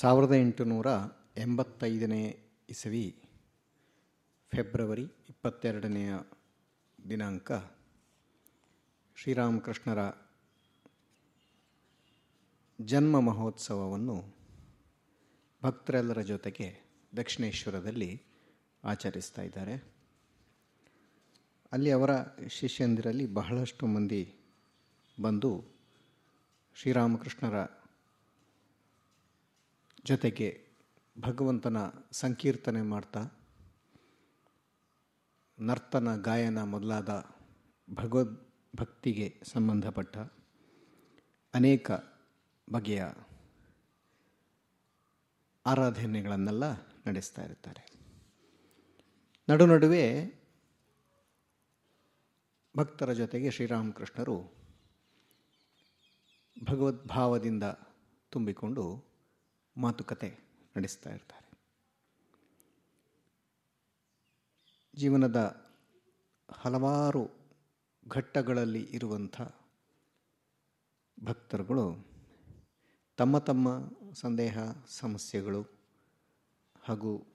ಸಾವಿರದ ಎಂಟುನೂರ ಎಂಬತ್ತೈದನೇ ಇಸವಿ, ಫೆಬ್ರವರಿ ಇಪ್ಪತ್ತೆರಡನೆಯ ದಿನಾಂಕ, ಶ್ರೀರಾಮಕೃಷ್ಣರ ಜನ್ಮ ಮಹೋತ್ಸವವನ್ನು ಭಕ್ತರೆಲ್ಲರ ಜೊತೆಗೆ ದಕ್ಷಿಣೇಶ್ವರದಲ್ಲಿ ಆಚರಿಸ್ತಾ ಇದ್ದಾರೆ. ಅಲ್ಲಿ ಅವರ ಶಿಷ್ಯಂದಿರಲ್ಲಿ ಬಹಳಷ್ಟು ಮಂದಿ ಬಂದು ಶ್ರೀರಾಮಕೃಷ್ಣರ ಜೊತೆಗೆ ಭಗವಂತನ ಸಂಕೀರ್ತನೆ ಮಾಡ್ತಾ, ನರ್ತನ ಗಾಯನ ಮೊದಲಾದ ಭಗವದ್ ಭಕ್ತಿಗೆ ಸಂಬಂಧಪಟ್ಟ ಅನೇಕ ಬಗೆಯ ಆರಾಧನೆಗಳನ್ನೆಲ್ಲ ನಡೆಸ್ತಾ ಇರ್ತಾರೆ. ನಡು ನಡುವೆ ಭಕ್ತರ ಜೊತೆಗೆ ಶ್ರೀರಾಮಕೃಷ್ಣರು ಭಗವದ್ಭಾವದಿಂದ ತುಂಬಿಕೊಂಡು ಮಾತುಕತೆ ನಡೆಸ್ತಾ ಇರ್ತಾರೆ. ಜೀವನದ ಹಲವಾರು ಘಟ್ಟಗಳಲ್ಲಿ ಇರುವಂಥ ಭಕ್ತರುಗಳು ತಮ್ಮ ತಮ್ಮ ಸಂದೇಹ, ಸಮಸ್ಯೆಗಳು ಹಾಗೂ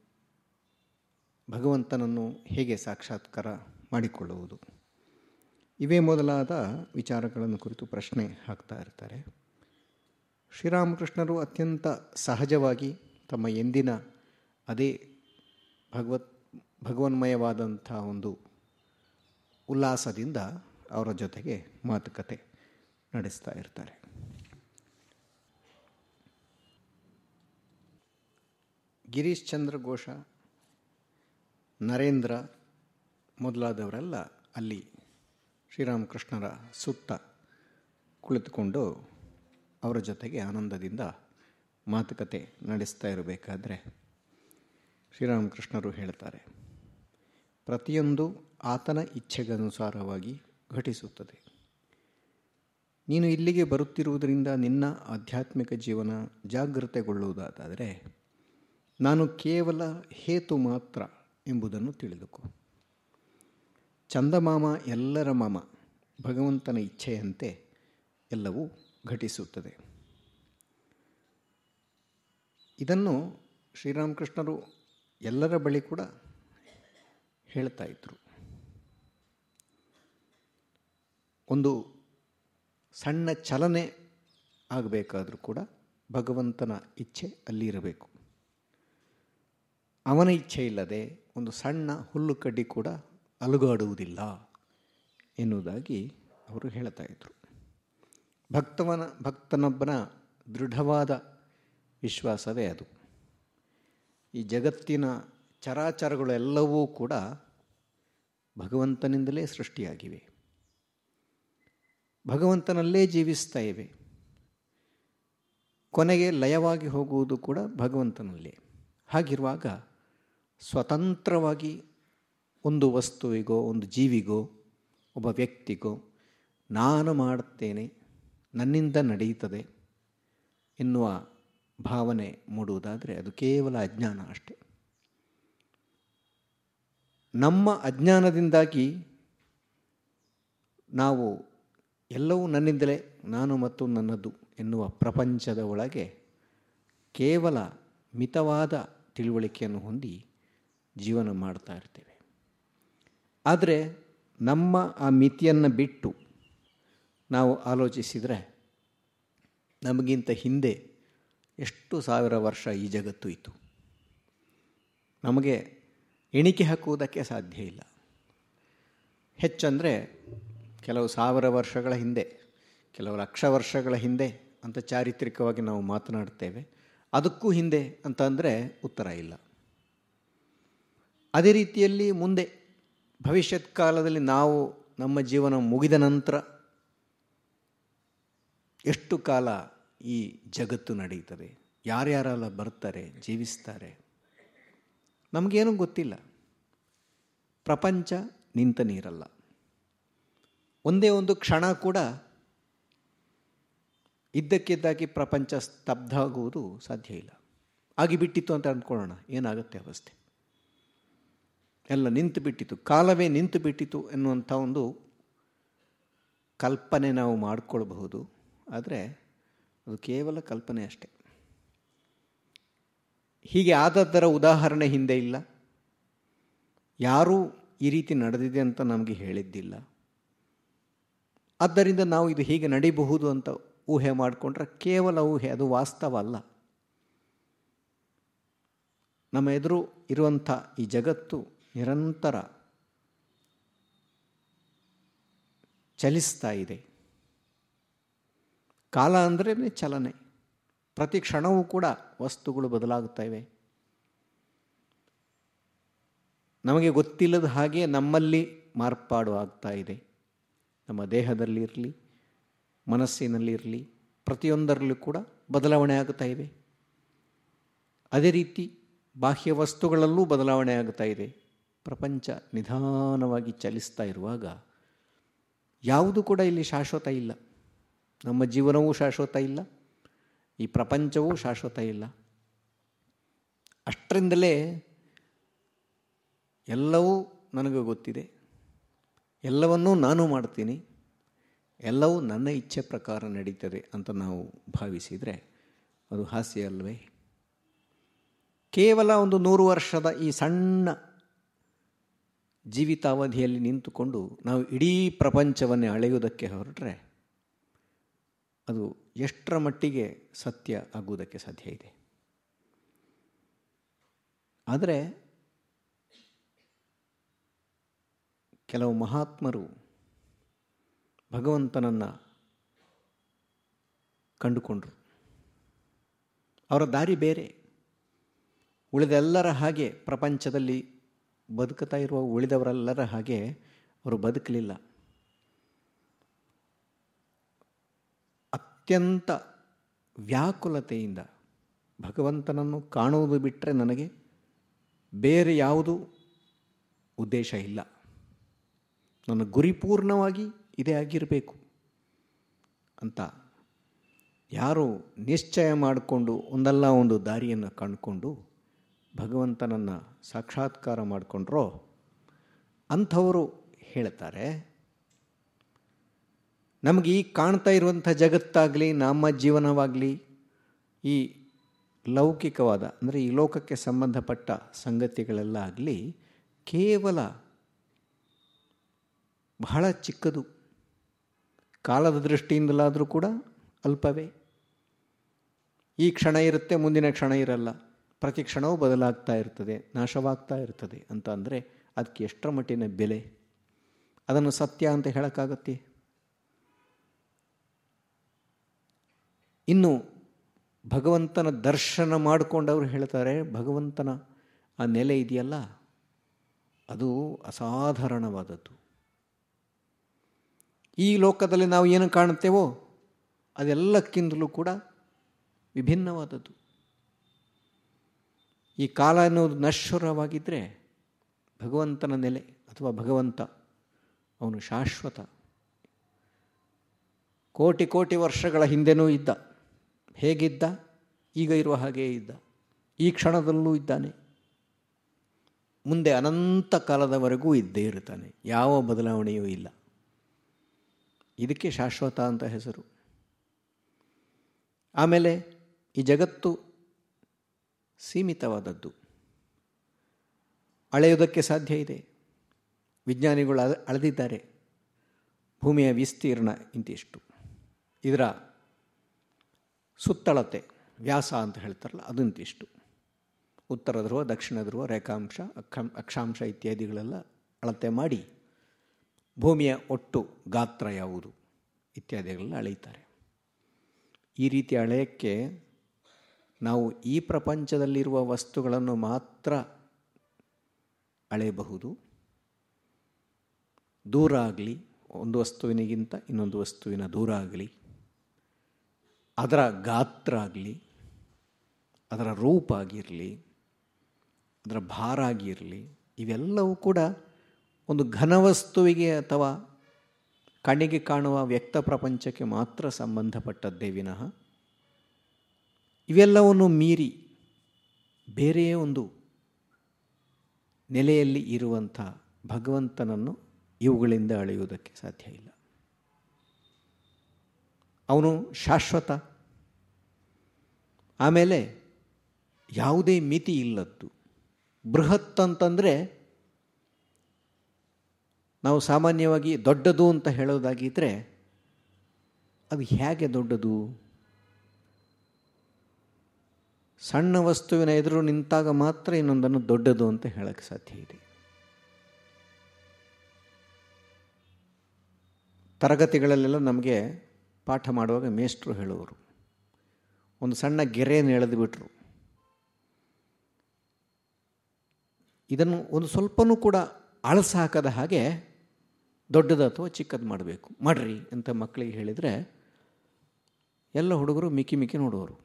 ಭಗವಂತನನ್ನು ಹೇಗೆ ಸಾಕ್ಷಾತ್ಕಾರ ಮಾಡಿಕೊಳ್ಳುವುದು. ಇವೇ ಮೊದಲಾದ ವಿಚಾರಗಳನ್ನು ಕುರಿತು ಪ್ರಶ್ನೆ ಹಾಕ್ತಾ ಇರ್ತಾರೆ. ಶ್ರೀರಾಮಕೃಷ್ಣರು ಅತ್ಯಂತ ಸಹಜವಾಗಿ ತಮ್ಮ ಎಂದಿನ ಅದೇ ಭಗವತ್ ಭಗವನ್ಮಯವಾದಂಥ ಒಂದು ಉಲ್ಲಾಸದಿಂದ ಅವರ ಜೊತೆಗೆ ಮಾತುಕತೆ ನಡೆಸ್ತಾ ಇರ್ತಾರೆ. ಗಿರೀಶ್ ಚಂದ್ರ ಘೋಷ, ನರೇಂದ್ರ ಮೊದಲಾದವರೆಲ್ಲ ಅಲ್ಲಿ ಶ್ರೀರಾಮಕೃಷ್ಣರ ಸುತ್ತ ಕುಳಿತುಕೊಂಡು ಅವರ ಜೊತೆಗೆ ಆನಂದದಿಂದ ಮಾತುಕತೆ ನಡೆಸ್ತಾ ಇರಬೇಕಾದ್ರೆ ಶ್ರೀರಾಮಕೃಷ್ಣರು ಹೇಳ್ತಾರೆ, ಪ್ರತಿಯೊಂದು ಆತನ ಇಚ್ಛೆಗನುಸಾರವಾಗಿ ಘಟಿಸುತ್ತದೆ. ನೀನು ಇಲ್ಲಿಗೆ ಬರುತ್ತಿರುವುದರಿಂದ ನಿನ್ನ ಆಧ್ಯಾತ್ಮಿಕ ಜೀವನ ಜಾಗೃತೆಗೊಳ್ಳುವುದಾದರೆ ನಾನು ಕೇವಲ ಹೇತು ಮಾತ್ರ ಎಂಬುದನ್ನು ತಿಳಿದುಕೋ. ಚಂದಮಾಮ ಎಲ್ಲರ ಮಾಮ ಭಗವಂತನ ಇಚ್ಛೆಯಂತೆ ಎಲ್ಲವೂ ಘಟಿಸುತ್ತದೆ. ಇದನ್ನು ಶ್ರೀರಾಮಕೃಷ್ಣರು ಎಲ್ಲರ ಬಳಿ ಕೂಡ ಹೇಳ್ತಾ ಇದ್ದರು ಒಂದು ಸಣ್ಣ ಚಲನೆ ಆಗಬೇಕಾದರೂ ಕೂಡ ಭಗವಂತನ ಇಚ್ಛೆ ಅಲ್ಲಿ ಇರಬೇಕು. ಅವನ ಇಚ್ಛೆ ಇಲ್ಲದೆ ಒಂದು ಸಣ್ಣ ಹುಲ್ಲು ಕಡ್ಡಿ ಕೂಡ ಅಲುಗಾಡುವುದಿಲ್ಲ ಎನ್ನುವುದಾಗಿ ಅವರು ಹೇಳ್ತಾ ಭಕ್ತವನ, ಭಕ್ತನೊಬ್ಬನ ದೃಢವಾದ ವಿಶ್ವಾಸವೇ ಅದು. ಈ ಜಗತ್ತಿನ ಚರಾಚರಗಳೆಲ್ಲವೂ ಕೂಡ ಭಗವಂತನಿಂದಲೇ ಸೃಷ್ಟಿಯಾಗಿವೆ. ಭಗವಂತನಲ್ಲೇ ಜೀವಿಸ್ತಾ ಇವೆ. ಕೊನೆಗೆ ಲಯವಾಗಿ ಹೋಗುವುದು ಕೂಡ ಭಗವಂತನಲ್ಲೇ. ಹಾಗಿರುವಾಗ ಸ್ವತಂತ್ರವಾಗಿ ಒಂದು ವಸ್ತುವಿಗೋ, ಒಂದು ಜೀವಿಗೋ, ಒಬ್ಬ ವ್ಯಕ್ತಿಗೋ ನಾನು ಮಾಡುತ್ತೇನೆ ನನ್ನಿಂದ ನಡೆಯುತ್ತದೆ ಎನ್ನುವ ಭಾವನೆ ಮೂಡುವುದಾದರೆ ಅದು ಕೇವಲ ಅಜ್ಞಾನ ಅಷ್ಟೆ. ನಮ್ಮ ಅಜ್ಞಾನದಿಂದಾಗಿ ನಾವು ಎಲ್ಲವೂ ನನ್ನಿಂದಲೇ ನಾನು ಮತ್ತು ನನ್ನದು ಎನ್ನುವ ಪ್ರಪಂಚದ ಒಳಗೆ ಕೇವಲ ಮಿತವಾದ ತಿಳುವಳಿಕೆಯನ್ನು ಹೊಂದಿ ಜೀವನ ಮಾಡ್ತಾ ಇರ್ತೇವೆ. ಆದರೆ ನಮ್ಮ ಆ ಮಿತಿಯನ್ನು ಬಿಟ್ಟು ನಾವು ಆಲೋಚಿಸಿದರೆ ನಮಗಿಂತ ಹಿಂದೆ ಎಷ್ಟು ಸಾವಿರ ವರ್ಷ ಈ ಜಗತ್ತು ಇತ್ತು. ನಮಗೆ ಎಣಿಕೆ ಹಾಕುವುದಕ್ಕೆ ಸಾಧ್ಯ ಇಲ್ಲ. ಹೆಚ್ಚಂದರೆ ಕೆಲವು ಸಾವಿರ ವರ್ಷಗಳ ಹಿಂದೆ, ಕೆಲವು ಲಕ್ಷ ವರ್ಷಗಳ ಹಿಂದೆ ಅಂತ ಚಾರಿತ್ರಿಕವಾಗಿ ನಾವು ಮಾತನಾಡ್ತೇವೆ ಅದಕ್ಕೂ ಹಿಂದೆ ಅಂತ ಅಂದರೆ ಉತ್ತರ ಇಲ್ಲ. ಅದೇ ರೀತಿಯಲ್ಲಿ ಮುಂದೆ ಭವಿಷ್ಯತ್ ಕಾಲದಲ್ಲಿ ನಾವು ನಮ್ಮ ಜೀವನ ಮುಗಿದ ನಂತರ ಎಷ್ಟು ಕಾಲ ಈ ಜಗತ್ತು ನಡೀತದೆ ಯಾರ್ಯಾರೆಲ್ಲ ಬರ್ತಾರೆ, ಜೀವಿಸ್ತಾರೆ? ನಮಗೇನೂ ಗೊತ್ತಿಲ್ಲ. ಪ್ರಪಂಚ ನಿಂತ ನೀರಲ್ಲ. ಒಂದೇ ಒಂದು ಕ್ಷಣ ಕೂಡ ಇದ್ದಕ್ಕಿದ್ದಾಗಿ ಪ್ರಪಂಚ ಸ್ತಬ್ಧ ಆಗುವುದು ಸಾಧ್ಯ ಇಲ್ಲ. ಆಗಿಬಿಟ್ಟಿತ್ತು ಅಂತ ಅಂದ್ಕೊಳ್ಳೋಣ, ಏನಾಗುತ್ತೆ ಅವಸ್ಥೆ? ಎಲ್ಲ ನಿಂತು ಬಿಟ್ಟಿತ್ತು ಕಾಲವೇ ನಿಂತು ಬಿಟ್ಟಿತ್ತು ಎನ್ನುವಂಥ ಒಂದು ಕಲ್ಪನೆ ನಾವು ಮಾಡಿಕೊಳ್ಬಹುದು. ಆದರೆ ಅದು ಕೇವಲ ಕಲ್ಪನೆ ಅಷ್ಟೆ. ಹೀಗೆ ಆದದ್ದರ ಉದಾಹರಣೆ ಹಿಂದೆ ಇಲ್ಲ. ಯಾರೂ ಈ ರೀತಿ ನಡೆದಿದೆ ಅಂತ ನಮಗೆ ಹೇಳಿದ್ದಿಲ್ಲ. ಆದ್ದರಿಂದ ನಾವು ಇದು ಹೀಗೆ ನಡೀಬಹುದು ಅಂತ ಊಹೆ ಮಾಡಿಕೊಂಡ್ರೆ ಕೇವಲ ಊಹೆ, ಅದು ವಾಸ್ತವ ಅಲ್ಲ. ನಮ್ಮ ಎದುರು ಇರುವಂಥ ಈ ಜಗತ್ತು ನಿರಂತರ ಚಲಿಸ್ತಾ ಇದೆ. ಕಾಲ ಅಂದ್ರೇ ಚಲನೆ. ಪ್ರತಿ ಕ್ಷಣವೂ ಕೂಡ ವಸ್ತುಗಳು ಬದಲಾಗುತ್ತಾ ನಮಗೆ ಗೊತ್ತಿಲ್ಲದ ಹಾಗೆ ನಮ್ಮಲ್ಲಿ ಮಾರ್ಪಾಡು ಆಗ್ತಾ ಇದೆ. ನಮ್ಮ ದೇಹದಲ್ಲಿರಲಿ ಮನಸ್ಸಿನಲ್ಲಿರಲಿ ಪ್ರತಿಯೊಂದರಲ್ಲೂ ಕೂಡ ಬದಲಾವಣೆ ಆಗ್ತಾ ಇವೆ ಅದೇ ರೀತಿ ಬಾಹ್ಯ ವಸ್ತುಗಳಲ್ಲೂ ಬದಲಾವಣೆ ಆಗ್ತಾ ಇದೆ. ಪ್ರಪಂಚ ನಿಧಾನವಾಗಿ ಚಲಿಸ್ತಾ ಇರುವಾಗ ಯಾವುದು ಕೂಡ ಇಲ್ಲಿ ಶಾಶ್ವತ ಇಲ್ಲ. ನಮ್ಮ ಜೀವನವೂ ಶಾಶ್ವತ ಇಲ್ಲ, ಈ ಪ್ರಪಂಚವೂ ಶಾಶ್ವತ ಇಲ್ಲ. ಅಷ್ಟರಿಂದಲೇ ಎಲ್ಲವೂ ನನಗೆ ಗೊತ್ತಿದೆ. ಎಲ್ಲವನ್ನೂ ನಾನು ಮಾಡ್ತೀನಿ. ಎಲ್ಲವೂ ನನ್ನ ಇಚ್ಛೆ ಪ್ರಕಾರ ನಡೀತದೆ ಅಂತ ನಾವು ಭಾವಿಸಿದರೆ ಅದು ಹಾಸ್ಯ ಅಲ್ವೇ? ಕೇವಲ ಒಂದು ನೂರು ವರ್ಷದ ಈ ಸಣ್ಣ ಜೀವಿತಾವಧಿಯಲ್ಲಿ ನಿಂತುಕೊಂಡು ನಾವು ಇಡೀ ಪ್ರಪಂಚವನ್ನೇ ಅಳೆಯುವುದಕ್ಕೆ ಹೊರಟ್ರೆ ಅದು ಎಷ್ಟರ ಮಟ್ಟಿಗೆ ಸತ್ಯ ಆಗುವುದಕ್ಕೆ ಸಾಧ್ಯ ಇದೆ. ಆದರೆ ಕೆಲವು ಮಹಾತ್ಮರು ಭಗವಂತನನ್ನು ಕಂಡುಕೊಂಡರು. ಅವರ ದಾರಿ ಬೇರೆ. ಉಳಿದೆಲ್ಲರ ಹಾಗೆ ಪ್ರಪಂಚದಲ್ಲಿ ಬದುಕುತ್ತಾ ಇರುವ ಉಳಿದವರೆಲ್ಲರ ಹಾಗೆ ಅವರು ಬದುಕಲಿಲ್ಲ. ಅತ್ಯಂತ ವ್ಯಾಕುಲತೆಯಿಂದ ಭಗವಂತನನ್ನು ಕಾಣುವುದು ಬಿಟ್ಟರೆ ನನಗೆ ಬೇರೆ ಯಾವುದೂ ಉದ್ದೇಶ ಇಲ್ಲ. ನನ್ನ ಗುರಿ ಪೂರ್ಣವಾಗಿ ಇದೇ ಆಗಿರಬೇಕು ಅಂತ ಯಾರು ನಿಶ್ಚಯ ಮಾಡಿಕೊಂಡು ಒಂದಲ್ಲ ಒಂದು ದಾರಿಯನ್ನು ಕಂಡುಕೊಂಡು ಭಗವಂತನನ್ನು ಸಾಕ್ಷಾತ್ಕಾರ ಮಾಡಿಕೊಂಡ್ರೋ ಅಂಥವರು ಹೇಳ್ತಾರೆ. ನಮಗೆ ಈ ಕಾಣ್ತಾ ಇರುವಂಥ ಜಗತ್ತಾಗಲಿ, ನಮ್ಮ ಜೀವನವಾಗಲಿ, ಈ ಲೌಕಿಕವಾದ, ಅಂದರೆ ಈ ಲೋಕಕ್ಕೆ ಸಂಬಂಧಪಟ್ಟ ಸಂಗತಿಗಳೆಲ್ಲ ಆಗಲಿ, ಕೇವಲ ಬಹಳ ಚಿಕ್ಕದು. ಕಾಲದ ದೃಷ್ಟಿಯಿಂದಲಾದರೂ ಕೂಡ ಅಲ್ಪವೇ. ಈ ಕ್ಷಣ ಇರುತ್ತೆ, ಮುಂದಿನ ಕ್ಷಣ ಇರಲ್ಲ. ಪ್ರತಿ ಕ್ಷಣವೂ ಬದಲಾಗ್ತಾ ಇರ್ತದೆ, ನಾಶವಾಗ್ತಾ ಇರ್ತದೆ. ಅಂತ ಅಂದರೆ ಅದಕ್ಕೆ ಎಷ್ಟರ ಮಟ್ಟಿನ ಬೆಲೆ? ಅದನ್ನು ಸತ್ಯ ಅಂತ ಹೇಳೋಕ್ಕಾಗತ್ತೆ? ಇನ್ನು ಭಗವಂತನ ದರ್ಶನ ಮಾಡಿಕೊಂಡವರು ಹೇಳ್ತಾರೆ, ಭಗವಂತನ ಆ ನೆಲೆ ಇದೆಯಲ್ಲ? ಅದು ಅಸಾಧಾರಣವಾದದ್ದು. ಈ ಲೋಕದಲ್ಲಿ ನಾವು ಏನು ಕಾಣುತ್ತೇವೋ ಅದೆಲ್ಲಕ್ಕಿಂತಲೂ ಕೂಡ ವಿಭಿನ್ನವಾದದ್ದು. ಈ ಕಾಲ ಅನ್ನೋದು ನಶ್ವರವಾಗಿದ್ದರೆ ಭಗವಂತನ ನೆಲೆ ಅಥವಾ ಭಗವಂತ, ಅವನು ಶಾಶ್ವತ. ಕೋಟಿ ಕೋಟಿ ವರ್ಷಗಳ ಹಿಂದೆನೂ ಇದ್ದ. ಹೇಗಿದ್ದ? ಈಗ ಇರುವ ಹಾಗೇ ಇದ್ದ. ಈ ಕ್ಷಣದಲ್ಲೂ ಇದ್ದಾನೆ. ಮುಂದೆ ಅನಂತ ಕಾಲದವರೆಗೂ ಇದ್ದೇ ಇರ್ತಾನೆ. ಯಾವ ಬದಲಾವಣೆಯೂ ಇಲ್ಲ. ಇದಕ್ಕೆ ಶಾಶ್ವತ ಅಂತ ಹೆಸರು. ಆಮೇಲೆ ಈ ಜಗತ್ತು ಸೀಮಿತವಾದದ್ದು. ಅಳೆಯುವುದಕ್ಕೆ ಸಾಧ್ಯ ಇದೆ. ವಿಜ್ಞಾನಿಗಳು ಅಳೆದಿದ್ದಾರೆ. ಭೂಮಿಯ ವಿಸ್ತೀರ್ಣ ಇಂತಿಷ್ಟು. ಇದರ ಸುತ್ತಳತೆ, ವ್ಯಾಸ ಅಂತ ಹೇಳ್ತಾರಲ್ಲ, ಅದಂತಿಷ್ಟು. ಉತ್ತರ ಧ್ರುವ, ದಕ್ಷಿಣ ಧ್ರುವ, ರೇಖಾಂಶ, ಅಕ್ಷಂ, ಅಕ್ಷಾಂಶ ಇತ್ಯಾದಿಗಳೆಲ್ಲ ಅಳತೆ ಮಾಡಿ ಭೂಮಿಯ ಒಟ್ಟು ಗಾತ್ರ ಯಾವುದು ಇತ್ಯಾದಿಗಳನ್ನ ಅಳೆಯುತ್ತಾರೆ. ಈ ರೀತಿ ಅಳೆಯಕ್ಕೆ ನಾವು ಈ ಪ್ರಪಂಚದಲ್ಲಿರುವ ವಸ್ತುಗಳನ್ನು ಮಾತ್ರ ಅಳೆಯಬಹುದು. ದೂರ ಆಗಲಿ, ಒಂದು ವಸ್ತುವಿನಿಗಿಂತ ಇನ್ನೊಂದು ವಸ್ತುವಿನ ದೂರ ಆಗಲಿ. ಅದರ ಗಾತ್ರ ಆಗಲಿ, ಅದರ ರೂಪ ಆಗಿರಲಿ, ಅದರ ಭಾರ ಆಗಿರಲಿ, ಇವೆಲ್ಲವೂ ಕೂಡ ಒಂದು ಘನವಸ್ತುವಿಗೆ ಅಥವಾ ಕಣ್ಣಿಗೆ ಕಾಣುವ ವ್ಯಕ್ತ ಪ್ರಪಂಚಕ್ಕೆ ಮಾತ್ರ ಸಂಬಂಧಪಟ್ಟದ್ದೇ ವಿನಃ ಇವೆಲ್ಲವನ್ನು ಮೀರಿ ಬೇರೆಯೇ ಒಂದು ನೆಲೆಯಲ್ಲಿ ಇರುವಂಥ ಭಗವಂತನನ್ನು ಇವುಗಳಿಂದ ಅಳೆಯುವುದಕ್ಕೆ ಸಾಧ್ಯ ಇಲ್ಲ. ಅವನು ಶಾಶ್ವತ. ಆಮೇಲೆ ಯಾವುದೇ ಮಿತಿ ಇಲ್ಲದ್ದು. ಬೃಹತ್ ಅಂತಂದರೆ ನಾವು ಸಾಮಾನ್ಯವಾಗಿ ದೊಡ್ಡದು ಅಂತ ಹೇಳೋದಾಗಿದ್ದರೆ ಅದು ಹೇಗೆ ದೊಡ್ಡದು? ಸಣ್ಣ ವಸ್ತುವಿನ ಎದುರು ನಿಂತಾಗ ಮಾತ್ರ ಇನ್ನೊಂದನ್ನು ದೊಡ್ಡದು ಅಂತ ಹೇಳಕ್ಕೆ ಸಾಧ್ಯ ಇದೆ. ತರಗತಿಗಳಲ್ಲೆಲ್ಲ ನಮಗೆ ಪಾಠ ಮಾಡುವಾಗ ಮೇಷ್ಟ್ರು ಹೇಳುವರು. ಒಂದು ಸಣ್ಣ ಗೆರೆಯನ್ನು ಎಳೆದು ಬಿಟ್ಟರು ಇದನ್ನು ಒಂದು ಸ್ವಲ್ಪನೂ ಕೂಡ ಅಳಸ ಹಾಕದ ಹಾಗೆ ದೊಡ್ಡದು ಅಥವಾ ಚಿಕ್ಕದು ಮಾಡಬೇಕು. ಮಾಡ್ರಿ ಅಂತ ಮಕ್ಕಳಿಗೆ ಹೇಳಿದರೆ ಎಲ್ಲ ಹುಡುಗರು ಮಿಕ್ಕಿ ಮಿಕ್ಕಿ ನೋಡುವರು.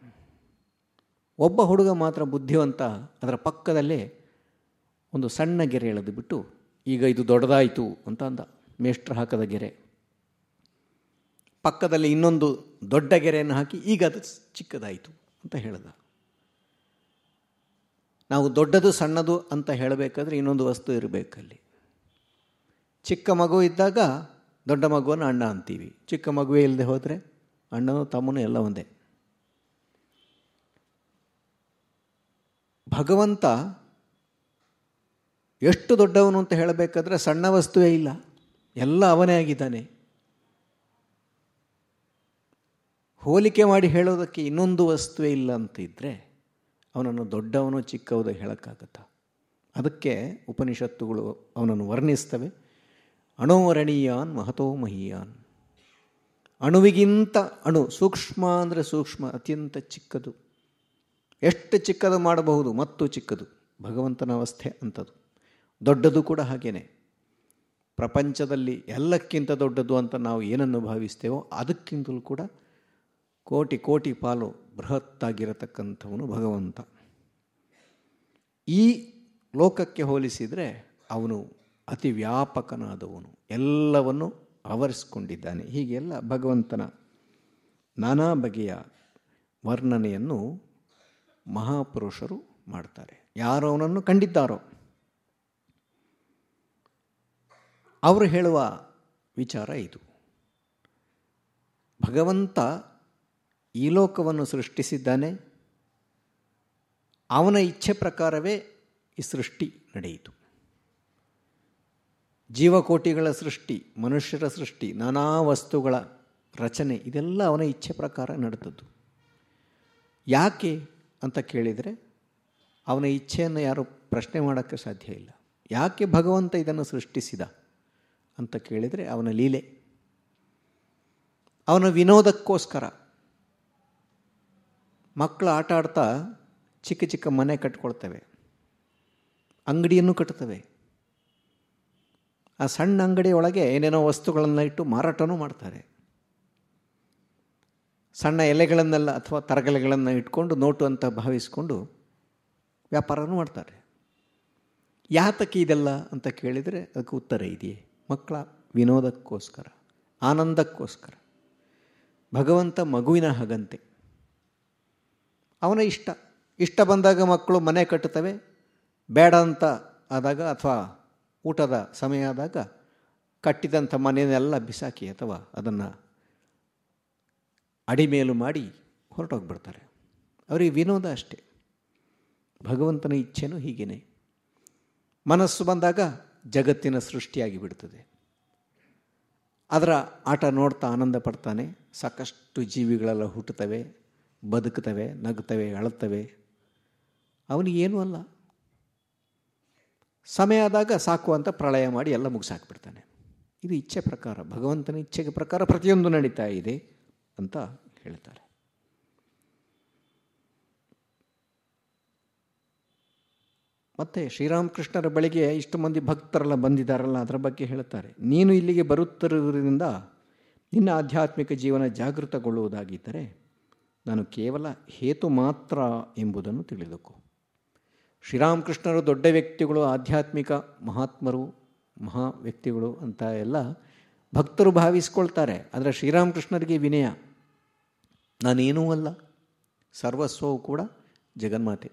ಒಬ್ಬ ಹುಡುಗ ಮಾತ್ರ ಬುದ್ಧಿವಂತ ಅದರ ಪಕ್ಕದಲ್ಲೇ ಒಂದು ಸಣ್ಣ ಗೆರೆ ಎಳೆದು ಬಿಟ್ಟು, ಈಗ ಇದು ದೊಡ್ಡದಾಯಿತು ಅಂತ ಅಂದ. ಮೇಷ್ಟ್ರು ಹಾಕದ ಗೆರೆ. ಪಕ್ಕದಲ್ಲಿ ಇನ್ನೊಂದು ದೊಡ್ಡ ಗೆರೆಯನ್ನು ಹಾಕಿ ಈಗ ಅದು ಚಿಕ್ಕದಾಯಿತು ಅಂತ ಹೇಳಿದ. ನಾವು ದೊಡ್ಡದು ಸಣ್ಣದು ಅಂತ ಹೇಳಬೇಕಾದ್ರೆ ಇನ್ನೊಂದು ವಸ್ತು ಇರಬೇಕಲ್ಲಿ. ಚಿಕ್ಕ ಮಗು ಇದ್ದಾಗ ದೊಡ್ಡ ಮಗುವನ್ನು ಅಣ್ಣ ಅಂತೀವಿ. ಚಿಕ್ಕ ಮಗುವೇ ಇಲ್ಲದೆ ಹೋದರೆ ಅಣ್ಣನೂ ತಮ್ಮನೂ ಎಲ್ಲ ಒಂದೇ. ಭಗವಂತ ಎಷ್ಟು ದೊಡ್ಡವನು ಅಂತ ಹೇಳಬೇಕಾದ್ರೆ ಸಣ್ಣ ವಸ್ತುವೇ ಇಲ್ಲ. ಎಲ್ಲ ಅವನೇ ಆಗಿದ್ದಾನೆ. ಹೋಲಿಕೆ ಮಾಡಿ ಹೇಳೋದಕ್ಕೆ ಇನ್ನೊಂದು ವಸ್ತುವೇ ಇಲ್ಲ ಅಂತ ಇದ್ದರೆ ಅವನನ್ನು ದೊಡ್ಡವನು ಚಿಕ್ಕವನು ಹೇಳೋಕ್ಕಾಗತ್ತ? ಅದಕ್ಕೆ ಉಪನಿಷತ್ತುಗಳು ಅವನನ್ನು ವರ್ಣಿಸ್ತವೆ. ಅಣೋವರಣೀಯಾನ್ ಮಹತೋ ಮಹೀಯಾನ್. ಅಣುವಿಗಿಂತ ಅಣು ಸೂಕ್ಷ್ಮ ಅಂದರೆ ಸೂಕ್ಷ್ಮ, ಅತ್ಯಂತ ಚಿಕ್ಕದು. ಎಷ್ಟು ಚಿಕ್ಕದು ಮಾಡಬಹುದು? ಮತ್ತು ಚಿಕ್ಕದು. ಭಗವಂತನ ಅವಸ್ಥೆ ಅಂಥದ್ದು. ದೊಡ್ಡದು ಕೂಡ ಹಾಗೇನೆ. ಪ್ರಪಂಚದಲ್ಲಿ ಎಲ್ಲಕ್ಕಿಂತ ದೊಡ್ಡದು ಅಂತ ನಾವು ಏನನ್ನು ಭಾವಿಸ್ತೇವೋ ಅದಕ್ಕಿಂತಲೂ ಕೂಡ ಕೋಟಿ ಕೋಟಿ ಪಾಲು ಬೃಹತ್ತಾಗಿರತಕ್ಕಂಥವನು ಭಗವಂತ. ಈ ಲೋಕಕ್ಕೆ ಹೋಲಿಸಿದರೆ ಅವನು ಅತಿ ವ್ಯಾಪಕನಾದವನು. ಎಲ್ಲವನ್ನು ಆವರಿಸಿಕೊಂಡಿದ್ದಾನೆ. ಹೀಗೆಲ್ಲ ಭಗವಂತನ ನಾನಾ ಬಗೆಯ ವರ್ಣನೆಯನ್ನು ಮಹಾಪುರುಷರು ಮಾಡ್ತಾರೆ. ಯಾರು ಅವನನ್ನು ಕಂಡಿದ್ದಾರೋ ಅವರು ಹೇಳುವ ವಿಚಾರ ಇದು. ಭಗವಂತ ಈ ಲೋಕವನ್ನು ಸೃಷ್ಟಿಸಿದ್ದಾನೆ. ಅವನ ಇಚ್ಛೆ ಪ್ರಕಾರವೇ ಈ ಸೃಷ್ಟಿ ನಡೆಯಿತು. ಜೀವಕೋಟಿಗಳ ಸೃಷ್ಟಿ, ಮನುಷ್ಯರ ಸೃಷ್ಟಿ, ನಾನಾ ವಸ್ತುಗಳ ರಚನೆ, ಇದೆಲ್ಲ ಅವನ ಇಚ್ಛೆ ಪ್ರಕಾರ ನಡೆದದ್ದು. ಯಾಕೆ ಅಂತ ಕೇಳಿದರೆ, ಅವನ ಇಚ್ಛೆಯನ್ನು ಯಾರು ಪ್ರಶ್ನೆ ಮಾಡೋಕ್ಕೆ ಸಾಧ್ಯ ಇಲ್ಲ. ಯಾಕೆ ಭಗವಂತ ಇದನ್ನು ಸೃಷ್ಟಿಸಿದ ಅಂತ ಕೇಳಿದರೆ, ಅವನ ಲೀಲೆ. ಅವನ ವಿನೋದಕ್ಕೋಸ್ಕರ. ಮಕ್ಕಳು ಆಟ ಆಡ್ತಾ ಚಿಕ್ಕ ಚಿಕ್ಕ ಮನೆ ಕಟ್ಕೊಳ್ತವೆ. ಅಂಗಡಿಯನ್ನು ಕಟ್ತವೆ. ಆ ಸಣ್ಣ ಅಂಗಡಿಯೊಳಗೆ ಏನೇನೋ ವಸ್ತುಗಳನ್ನು ಇಟ್ಟು ಮಾರಾಟನೂ ಮಾಡ್ತಾರೆ. ಸಣ್ಣ ಎಲೆಗಳನ್ನೆಲ್ಲ ಅಥವಾ ತರಗಲೆಗಳನ್ನು ಇಟ್ಕೊಂಡು ನೋಟು ಅಂತ ಭಾವಿಸ್ಕೊಂಡು ವ್ಯಾಪಾರನೂ ಮಾಡ್ತಾರೆ. ಯಾತಕ್ಕೆ ಇದೆಲ್ಲ ಅಂತ ಕೇಳಿದರೆ ಅದಕ್ಕೆ ಉತ್ತರ ಇದೆಯೇ? ಮಕ್ಕಳ ವಿನೋದಕ್ಕೋಸ್ಕರ, ಆನಂದಕ್ಕೋಸ್ಕರ. ಭಗವಂತ ಮಗುವಿನ ಹಾಗಂತೆ. ಅವನ ಇಷ್ಟ. ಇಷ್ಟ ಬಂದಾಗ ಮಕ್ಕಳು ಮನೆ ಕಟ್ಟುತ್ತವೆ. ಬೇಡ ಅಂತ ಆದಾಗ ಅಥವಾ ಊಟದ ಸಮಯ ಆದಾಗ ಕಟ್ಟಿದಂಥ ಮನೆಯನ್ನೆಲ್ಲ ಬಿಸಾಕಿ ಅಥವಾ ಅದನ್ನು ಅಡಿಮೇಲು ಮಾಡಿ ಹೊರಟೋಗ್ಬಿಡ್ತಾರೆ. ಅವರಿಗೆ ವಿನೋದ ಅಷ್ಟೇ. ಭಗವಂತನ ಇಚ್ಛೆನೂ ಹೀಗೇನೆ. ಮನಸ್ಸು ಬಂದಾಗ ಜಗತ್ತಿನ ಸೃಷ್ಟಿಯಾಗಿ ಬಿಡ್ತದೆ. ಅದರ ಆಟ ನೋಡ್ತಾ ಆನಂದ ಪಡ್ತಾನೆ. ಸಾಕಷ್ಟು ಜೀವಿಗಳೆಲ್ಲ ಹುಟ್ಟುತ್ತವೆ. ಬದುಕುತ್ತವೆ ನಗ್ತವೆ, ಅಳುತ್ತವೆ. ಅವನಿಗೇನೂ ಅಲ್ಲ. ಸಮಯ ಆದಾಗ ಸಾಕು ಅಂತ ಪ್ರಳಯ ಮಾಡಿ ಎಲ್ಲ ಮುಗಿಸಾಕ್ಬಿಡ್ತಾನೆ. ಇದು ಇಚ್ಛೆ ಪ್ರಕಾರ, ಭಗವಂತನ ಇಚ್ಛೆಗೆ ಪ್ರಕಾರ ಪ್ರತಿಯೊಂದು ನಡೀತಾ ಇದೆ ಅಂತ ಹೇಳ್ತಾರೆ. ಮತ್ತು ಶ್ರೀರಾಮಕೃಷ್ಣರ ಬಳಿಗೆ ಇಷ್ಟು ಮಂದಿ ಭಕ್ತರೆಲ್ಲ ಬಂದಿದ್ದಾರಲ್ಲ, ಅದರ ಬಗ್ಗೆ ಹೇಳ್ತಾರೆ. ನೀನು ಇಲ್ಲಿಗೆ ಬರುತ್ತಿರುವುದರಿಂದ ನಿನ್ನ ಆಧ್ಯಾತ್ಮಿಕ ಜೀವನ ಜಾಗೃತಗೊಳ್ಳುವುದಾಗಿದ್ದರೆ ನಾನು ಕೇವಲ ಹೇತು ಮಾತ್ರ ಎಂಬುದನ್ನು ತಿಳಿದುಕೋ. ಶ್ರೀರಾಮಕೃಷ್ಣರು ದೊಡ್ಡ ವ್ಯಕ್ತಿಗಳು, ಆಧ್ಯಾತ್ಮಿಕ ಮಹಾತ್ಮರು, ಮಹಾ ವ್ಯಕ್ತಿಗಳು ಅಂತ ಎಲ್ಲ ಭಕ್ತರು ಭಾವಿಸ್ಕೊಳ್ತಾರೆ. ಆದರೆ ಶ್ರೀರಾಮಕೃಷ್ಣರಿಗೆ ವಿನಯ. ನಾನೇನೂ ಅಲ್ಲ. ಸರ್ವಸ್ವವು ಕೂಡ ಜಗನ್ಮಾತೆ.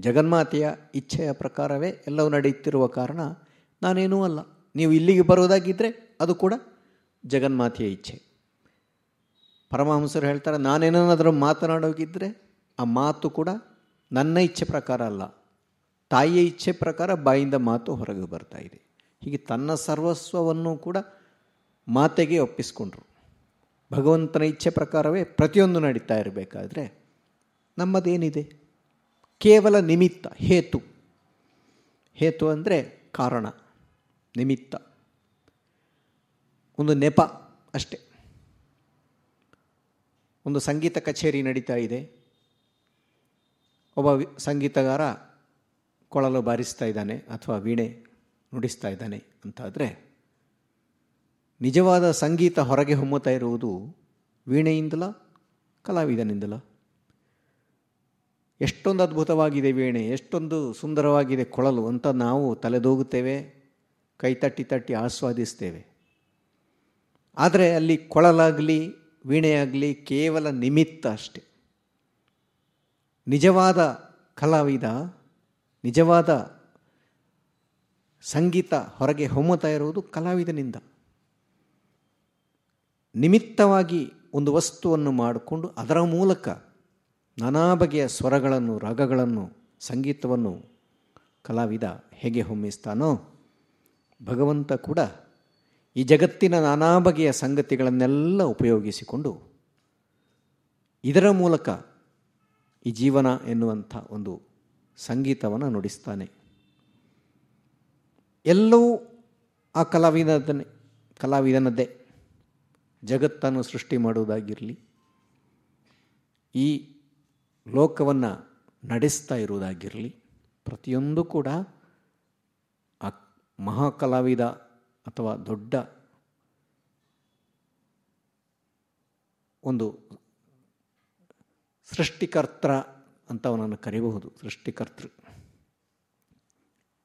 ಜಗನ್ಮಾತೆಯ ಇಚ್ಛೆಯ ಪ್ರಕಾರವೇ ಎಲ್ಲವೂ ನಡೆಯುತ್ತಿರುವ ಕಾರಣ ನಾನೇನೂ ಅಲ್ಲ. ನೀವು ಇಲ್ಲಿಗೆ ಬರೋದಾಗಿದ್ದರೆ ಅದು ಕೂಡ ಜಗನ್ಮಾತೆಯ ಇಚ್ಛೆ. ಪರಮಹಂಸರು ಹೇಳ್ತಾರೆ ನಾನೇನಾದರೂ ಮಾತನಾಡೋಗಿದ್ದರೆ ಆ ಮಾತು ಕೂಡ ನನ್ನ ಇಚ್ಛೆ ಪ್ರಕಾರ ಅಲ್ಲ. ತಾಯಿಯ ಇಚ್ಛೆ ಪ್ರಕಾರ ಬಾಯಿಂದ ಮಾತು ಹೊರಗೆ ಬರ್ತಾ ಇದೆ. ಹೀಗೆ ತನ್ನ ಸರ್ವಸ್ವವನ್ನು ಕೂಡ ಮಾತೆಗೆ ಒಪ್ಪಿಸ್ಕೊಂಡ್ರು. ಭಗವಂತನ ಇಚ್ಛೆ ಪ್ರಕಾರವೇ ಪ್ರತಿಯೊಂದು ನಡೀತಾ ಇರಬೇಕಾದ್ರೆ ನಮ್ಮದೇನಿದೆ? ಕೇವಲ ನಿಮಿತ್ತ, ಹೇತು. ಹೇತು ಅಂದರೆ ಕಾರಣ, ನಿಮಿತ್ತ. ಒಂದು ನೆಪ ಅಷ್ಟೆ. ಒಂದು ಸಂಗೀತ ಕಚೇರಿ ನಡೀತಾ ಇದೆ. ಒಬ್ಬ ಸಂಗೀತಗಾರ ಕೊಳಲು ಬಾರಿಸ್ತಾ ಇದ್ದಾನೆ ಅಥವಾ ವೀಣೆ ನುಡಿಸ್ತಾ ಇದ್ದಾನೆ ಅಂತಾದರೆ, ನಿಜವಾದ ಸಂಗೀತ ಹೊರಗೆ ಹೊಮ್ಮುತ್ತಾ ಇರುವುದು ವೀಣೆಯಿಂದಲ ಕಲಾವಿದನಿಂದಲ? ಎಷ್ಟೊಂದು ಅದ್ಭುತವಾಗಿದೆ ವೀಣೆ, ಎಷ್ಟೊಂದು ಸುಂದರವಾಗಿದೆ ಕೊಳಲು ಅಂತ ನಾವು ತಲೆದೋಗುತ್ತೇವೆ, ಕೈ ತಟ್ಟಿ ತಟ್ಟಿ ಆಸ್ವಾದಿಸ್ತೇವೆ. ಆದರೆ ಅಲ್ಲಿ ಕೊಳಲಾಗಲಿ ವೀಣೆಯಾಗಲಿ ಕೇವಲ ನಿಮಿತ್ತ ಅಷ್ಟೆ. ನಿಜವಾದ ಕಲಾವಿದ, ನಿಜವಾದ ಸಂಗೀತ ಹೊರಗೆ ಹೊಮ್ಮುತ್ತಾ ಇರುವುದು ಕಲಾವಿದನಿಂದ. ನಿಮಿತ್ತವಾಗಿ ಒಂದು ವಸ್ತುವನ್ನು ಮಾಡಿಕೊಂಡು ಅದರ ಮೂಲಕ ನಾನಾ ಬಗೆಯ ಸ್ವರಗಳನ್ನು, ರಾಗಗಳನ್ನು, ಸಂಗೀತವನ್ನು ಕಲಾವಿದ ಹೇಗೆ ಹೊಮ್ಮಿಸ್ತಾನೋ ಭಗವಂತ ಕೂಡ ಈ ಜಗತ್ತಿನ ನಾನಾ ಬಗೆಯ ಸಂಗತಿಗಳನ್ನೆಲ್ಲ ಉಪಯೋಗಿಸಿಕೊಂಡು ಇದರ ಮೂಲಕ ಈ ಜೀವನ ಎನ್ನುವಂಥ ಒಂದು ಸಂಗೀತವನ್ನು ನುಡಿಸ್ತಾನೆ. ಎಲ್ಲವೂ ಆ ಕಲಾವಿದನೇ ಕಲಾವಿದನದ್ದೇ ಜಗತ್ತನ್ನು ಸೃಷ್ಟಿ ಮಾಡುವುದಾಗಿರಲಿ, ಈ ಲೋಕವನ್ನು ನಡೆಸ್ತಾ ಇರುವುದಾಗಿರಲಿ, ಪ್ರತಿಯೊಂದು ಕೂಡ ಆ ಮಹಾಕಲಾವಿದ ಅಥವಾ ದೊಡ್ಡ ಒಂದು ಸೃಷ್ಟಿಕರ್ತರ ಅಂತ ಅವನನ್ನು ಕರೆಯಬಹುದು ಸೃಷ್ಟಿಕರ್ತೃ.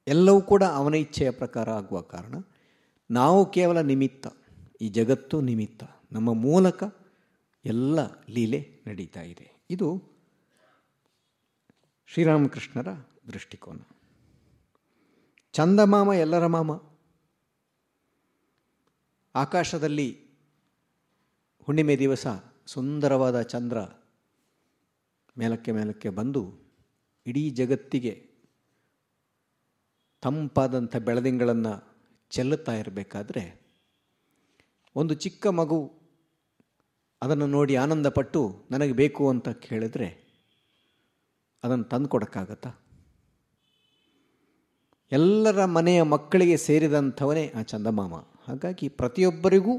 ಎಲ್ಲವೂ ಕೂಡ ಅವನ ಇಚ್ಛೆಯ ಪ್ರಕಾರ ಆಗುವ ಕಾರಣ ನಾವು ಕೇವಲ ನಿಮಿತ್ತ, ಈ ಜಗತ್ತು ನಿಮಿತ್ತ, ನಮ್ಮ ಮೂಲಕ ಎಲ್ಲ ಲೀಲೆ ನಡೀತಾ ಇದೆ. ಇದು ಶ್ರೀರಾಮಕೃಷ್ಣರ ದೃಷ್ಟಿಕೋನ. ಚಂದಮಾಮ ಎಲ್ಲರ ಮಾಮ. ಆಕಾಶದಲ್ಲಿ ಹುಣ್ಣಿಮೆ ದಿವಸ ಸುಂದರವಾದ ಚಂದ್ರ ಮೇಲಕ್ಕೆ ಮೇಲಕ್ಕೆ ಬಂದು ಇಡೀ ಜಗತ್ತಿಗೆ ತಂಪಾದಂಥ ಬೆಳದಿಂಗಳನ್ನು ಚೆಲ್ಲುತ್ತಾ ಇರಬೇಕಾದ್ರೆ ಒಂದು ಚಿಕ್ಕ ಮಗು ಅದನ್ನು ನೋಡಿ ಆನಂದಪಟ್ಟು ನನಗೆ ಬೇಕು ಅಂತ ಕೇಳಿದ್ರೆ ಅದನ್ನು ತಂದು ಕೊಡೋಕ್ಕಾಗತ್ತಾ ಎಲ್ಲರ ಮನೆಯ ಮಕ್ಕಳಿಗೆ ಸೇರಿದಂಥವನೇ ಆ ಚಂದಮಾಮ. ಹಾಗಾಗಿ ಪ್ರತಿಯೊಬ್ಬರಿಗೂ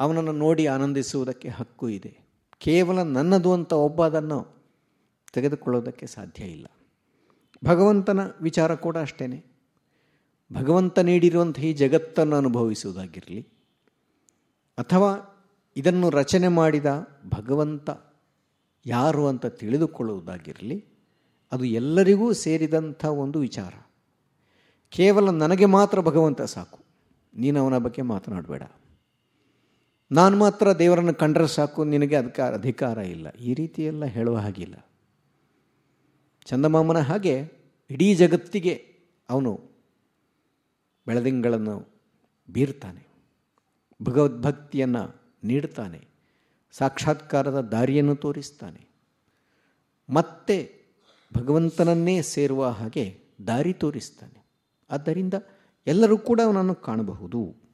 ಅವನನ್ನು ನೋಡಿ ಆನಂದಿಸುವುದಕ್ಕೆ ಹಕ್ಕು ಇದೆ. ಕೇವಲ ನನ್ನದು ಅಂತ ಒಬ್ಬ ಅದನ್ನು ತೆಗೆದುಕೊಳ್ಳೋದಕ್ಕೆ ಸಾಧ್ಯ ಇಲ್ಲ. ಭಗವಂತನ ವಿಚಾರ ಕೂಡ ಅಷ್ಟೇ ಭಗವಂತ ನೀಡಿರುವಂಥ ಈ ಜಗತ್ತನ್ನು ಅನುಭವಿಸುವುದಾಗಿರಲಿ, ಅಥವಾ ಇದನ್ನು ರಚನೆ ಮಾಡಿದ ಭಗವಂತ ಯಾರು ಅಂತ ತಿಳಿದುಕೊಳ್ಳುವುದಾಗಿರಲಿ, ಅದು ಎಲ್ಲರಿಗೂ ಸೇರಿದಂಥ ಒಂದು ವಿಚಾರ. ಕೇವಲ ನನಗೆ ಮಾತ್ರ ಭಗವಂತ ಸಾಕು. ನೀನು ಅವನ ಬಗ್ಗೆ ಮಾತನಾಡಬೇಡ. ನಾನು ಮಾತ್ರ ದೇವರನ್ನು ಕಂಡ್ರೆ ಸಾಕು, ನಿನಗೆ ಅದಕ್ಕೆ ಅಧಿಕಾರ ಇಲ್ಲ. ಈ ರೀತಿಯೆಲ್ಲ ಹೇಳುವ ಹಾಗಿಲ್ಲ. ಚಂದಮಾಮನ ಹಾಗೆ ಇಡೀ ಜಗತ್ತಿಗೆ ಅವನು ಬೆಳದಿಂಗಳನ್ನು ಬೀರ್ತಾನೆ. ಭಗವದ್ಭಕ್ತಿಯನ್ನು ನೀಡ್ತಾನೆ. ಸಾಕ್ಷಾತ್ಕಾರದ ದಾರಿಯನ್ನು ತೋರಿಸ್ತಾನೆ. ಮತ್ತೆ ಭಗವಂತನನ್ನೇ ಸೇರುವ ಹಾಗೆ ದಾರಿ ತೋರಿಸ್ತಾನೆ. ಆದ್ದರಿಂದ ಎಲ್ಲರೂ ಕೂಡ ಅವನನ್ನು ಕಾಣಬಹುದು.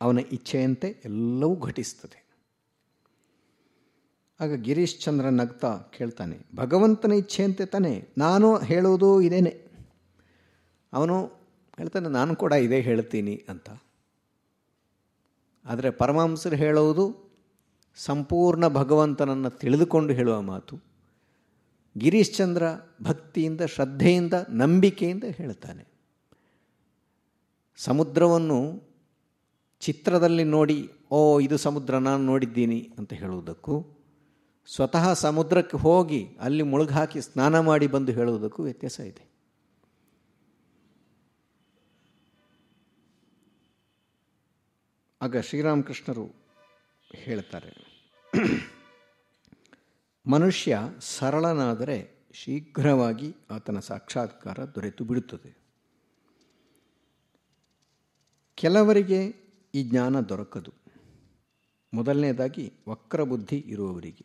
ಅವನ ಇಚ್ಛೆಯಂತೆ ಎಲ್ಲವೂ ಘಟಿಸ್ತದೆ. ಆಗ ಗಿರೀಶ್ ಚಂದ್ರ ನಗ್ತಾ ಕೇಳ್ತಾನೆ, ಭಗವಂತನ ಇಚ್ಛೆಯಂತೆ ತಾನೇ, ನಾನು ಹೇಳೋದು ಇದೇನೆ. ಅವನು ಹೇಳ್ತಾನೆ, ನಾನು ಕೂಡ ಇದೇ ಹೇಳ್ತೀನಿ ಅಂತ. ಆದರೆ ಪರಮಹಂಸರು ಹೇಳೋದು ಸಂಪೂರ್ಣ ಭಗವಂತನನ್ನು ತಿಳಿದುಕೊಂಡು ಹೇಳುವ ಮಾತು. ಗಿರೀಶ್ಚಂದ್ರ ಭಕ್ತಿಯಿಂದ, ಶ್ರದ್ಧೆಯಿಂದ, ನಂಬಿಕೆಯಿಂದ ಹೇಳ್ತಾನೆ. ಸಮುದ್ರವನ್ನು ಚಿತ್ರದಲ್ಲಿ ನೋಡಿ, ಓ, ಇದು ಸಮುದ್ರ, ನಾನು ನೋಡಿದ್ದೀನಿ ಅಂತ ಹೇಳುವುದಕ್ಕೂ, ಸ್ವತಃ ಸಮುದ್ರಕ್ಕೆ ಹೋಗಿ ಅಲ್ಲಿ ಮುಳುಗಾಕಿ ಸ್ನಾನ ಮಾಡಿ ಬಂದು ಹೇಳುವುದಕ್ಕೂ ವ್ಯತ್ಯಾಸ ಇದೆ. ಆಗ ಶ್ರೀರಾಮಕೃಷ್ಣರು ಹೇಳ್ತಾರೆ, ಮನುಷ್ಯ ಸರಳನಾದರೆ ಶೀಘ್ರವಾಗಿ ಆತನ ಸಾಕ್ಷಾತ್ಕಾರ ದೊರೆತು ಬಿಡುತ್ತದೆ. ಕೆಲವರಿಗೆ ಈ ಜ್ಞಾನ ದೊರಕದು. ಮೊದಲನೇದಾಗಿ ವಕ್ರಬುದ್ಧಿ ಇರುವವರಿಗೆ.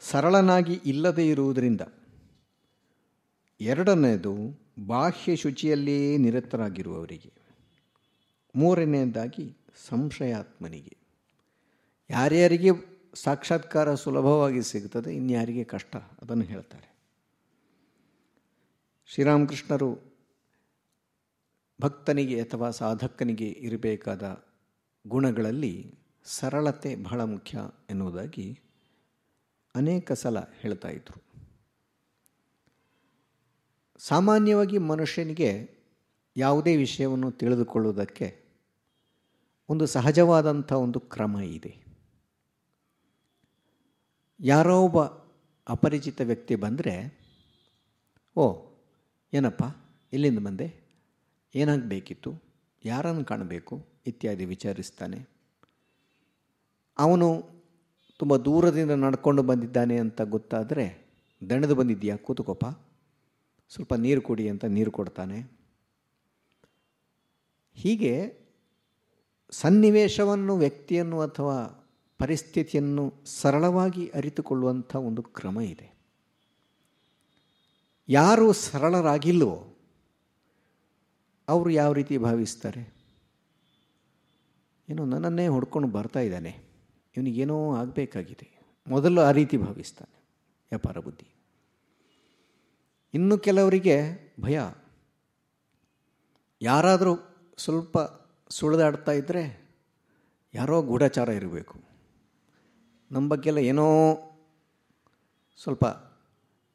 ಸರಳನಾಗಿ ಇಲ್ಲದೇ ಇರುವುದರಿಂದ. ಎರಡನೆಯದು ಬಾಹ್ಯ ಶುಚಿಯಲ್ಲಿಯೇ ನಿರತರಾಗಿರುವವರಿಗೆ. ಮೂರನೆಯದಾಗಿ ಸಂಶಯಾತ್ಮನಿಗೆ. ಯಾರ್ಯಾರಿಗೆ ಸಾಕ್ಷಾತ್ಕಾರ ಸುಲಭವಾಗಿ ಸಿಗುತ್ತದೆ, ಇನ್ಯಾರಿಗೆ ಕಷ್ಟ, ಅದನ್ನು ಹೇಳ್ತಾರೆ. ಶ್ರೀರಾಮಕೃಷ್ಣರು ಭಕ್ತನಿಗೆ ಅಥವಾ ಸಾಧಕನಿಗೆ ಇರಬೇಕಾದ ಗುಣಗಳಲ್ಲಿ ಸರಳತೆ ಬಹಳ ಮುಖ್ಯ ಎನ್ನುವುದಾಗಿ ಅನೇಕ ಸಲ ಹೇಳ್ತಾ ಇದ್ರು. ಸಾಮಾನ್ಯವಾಗಿ ಮನುಷ್ಯನಿಗೆ ಯಾವುದೇ ವಿಷಯವನ್ನು ತಿಳಿದುಕೊಳ್ಳುವುದಕ್ಕೆ ಒಂದು ಸಹಜವಾದಂಥ ಒಂದು ಕ್ರಮ ಇದೆ. ಯಾರೋ ಒಬ್ಬ ಅಪರಿಚಿತ ವ್ಯಕ್ತಿ ಬಂದರೆ, ಓ ಏನಪ್ಪ ಎಲ್ಲಿಂದ ಬಂದೆ? ಏನಾಗಬೇಕಿತ್ತು? ಯಾರನ್ನು ಕಾಣಬೇಕು? ಇತ್ಯಾದಿ ವಿಚಾರಿಸ್ತಾನೆ. ಅವನು ತುಂಬ ದೂರದಿಂದ ನಡ್ಕೊಂಡು ಬಂದಿದ್ದಾನೆ ಅಂತ ಗೊತ್ತಾದರೆ, ದಣದು ಬಂದಿದ್ದೀಯಾ ಕೂತುಕೋಪ ಸ್ವಲ್ಪ ನೀರು ಕುಡಿ ಅಂತ ನೀರು ಕೊಡ್ತಾನೆ. ಹೀಗೆ ಸನ್ನಿವೇಶವನ್ನು, ವ್ಯಕ್ತಿಯನ್ನು ಅಥವಾ ಪರಿಸ್ಥಿತಿಯನ್ನು ಸರಳವಾಗಿ ಅರಿತುಕೊಳ್ಳುವಂಥ ಒಂದು ಕ್ರಮ ಇದೆ. ಯಾರು ಸರಳರಾಗಿಲ್ಲವೋ ಅವರು ಯಾವ ರೀತಿ ಭಾವಿಸ್ತಾರೆ? ಏನೋ ನನ್ನನ್ನೇ ಹೊಡ್ಕೊಂಡು ಬರ್ತಾ ಇದ್ದಾನೆ. ಇವನಿಗೇನೋ ಆಗಬೇಕಾಗಿದೆ. ಮೊದಲು ಆ ರೀತಿ ಭಾವಿಸ್ತಾನೆ, ವ್ಯಾಪಾರ ಬುದ್ಧಿ. ಇನ್ನು ಕೆಲವರಿಗೆ ಭಯ. ಯಾರಾದರೂ ಸ್ವಲ್ಪ ಸುಳಿದಾಡ್ತಾ ಇದ್ದರೆ ಯಾರೋ ಗೂಢಚಾರ ಇರಬೇಕು. ನಮ್ಮ ಬಗ್ಗೆಲ್ಲ ಏನೋ ಸ್ವಲ್ಪ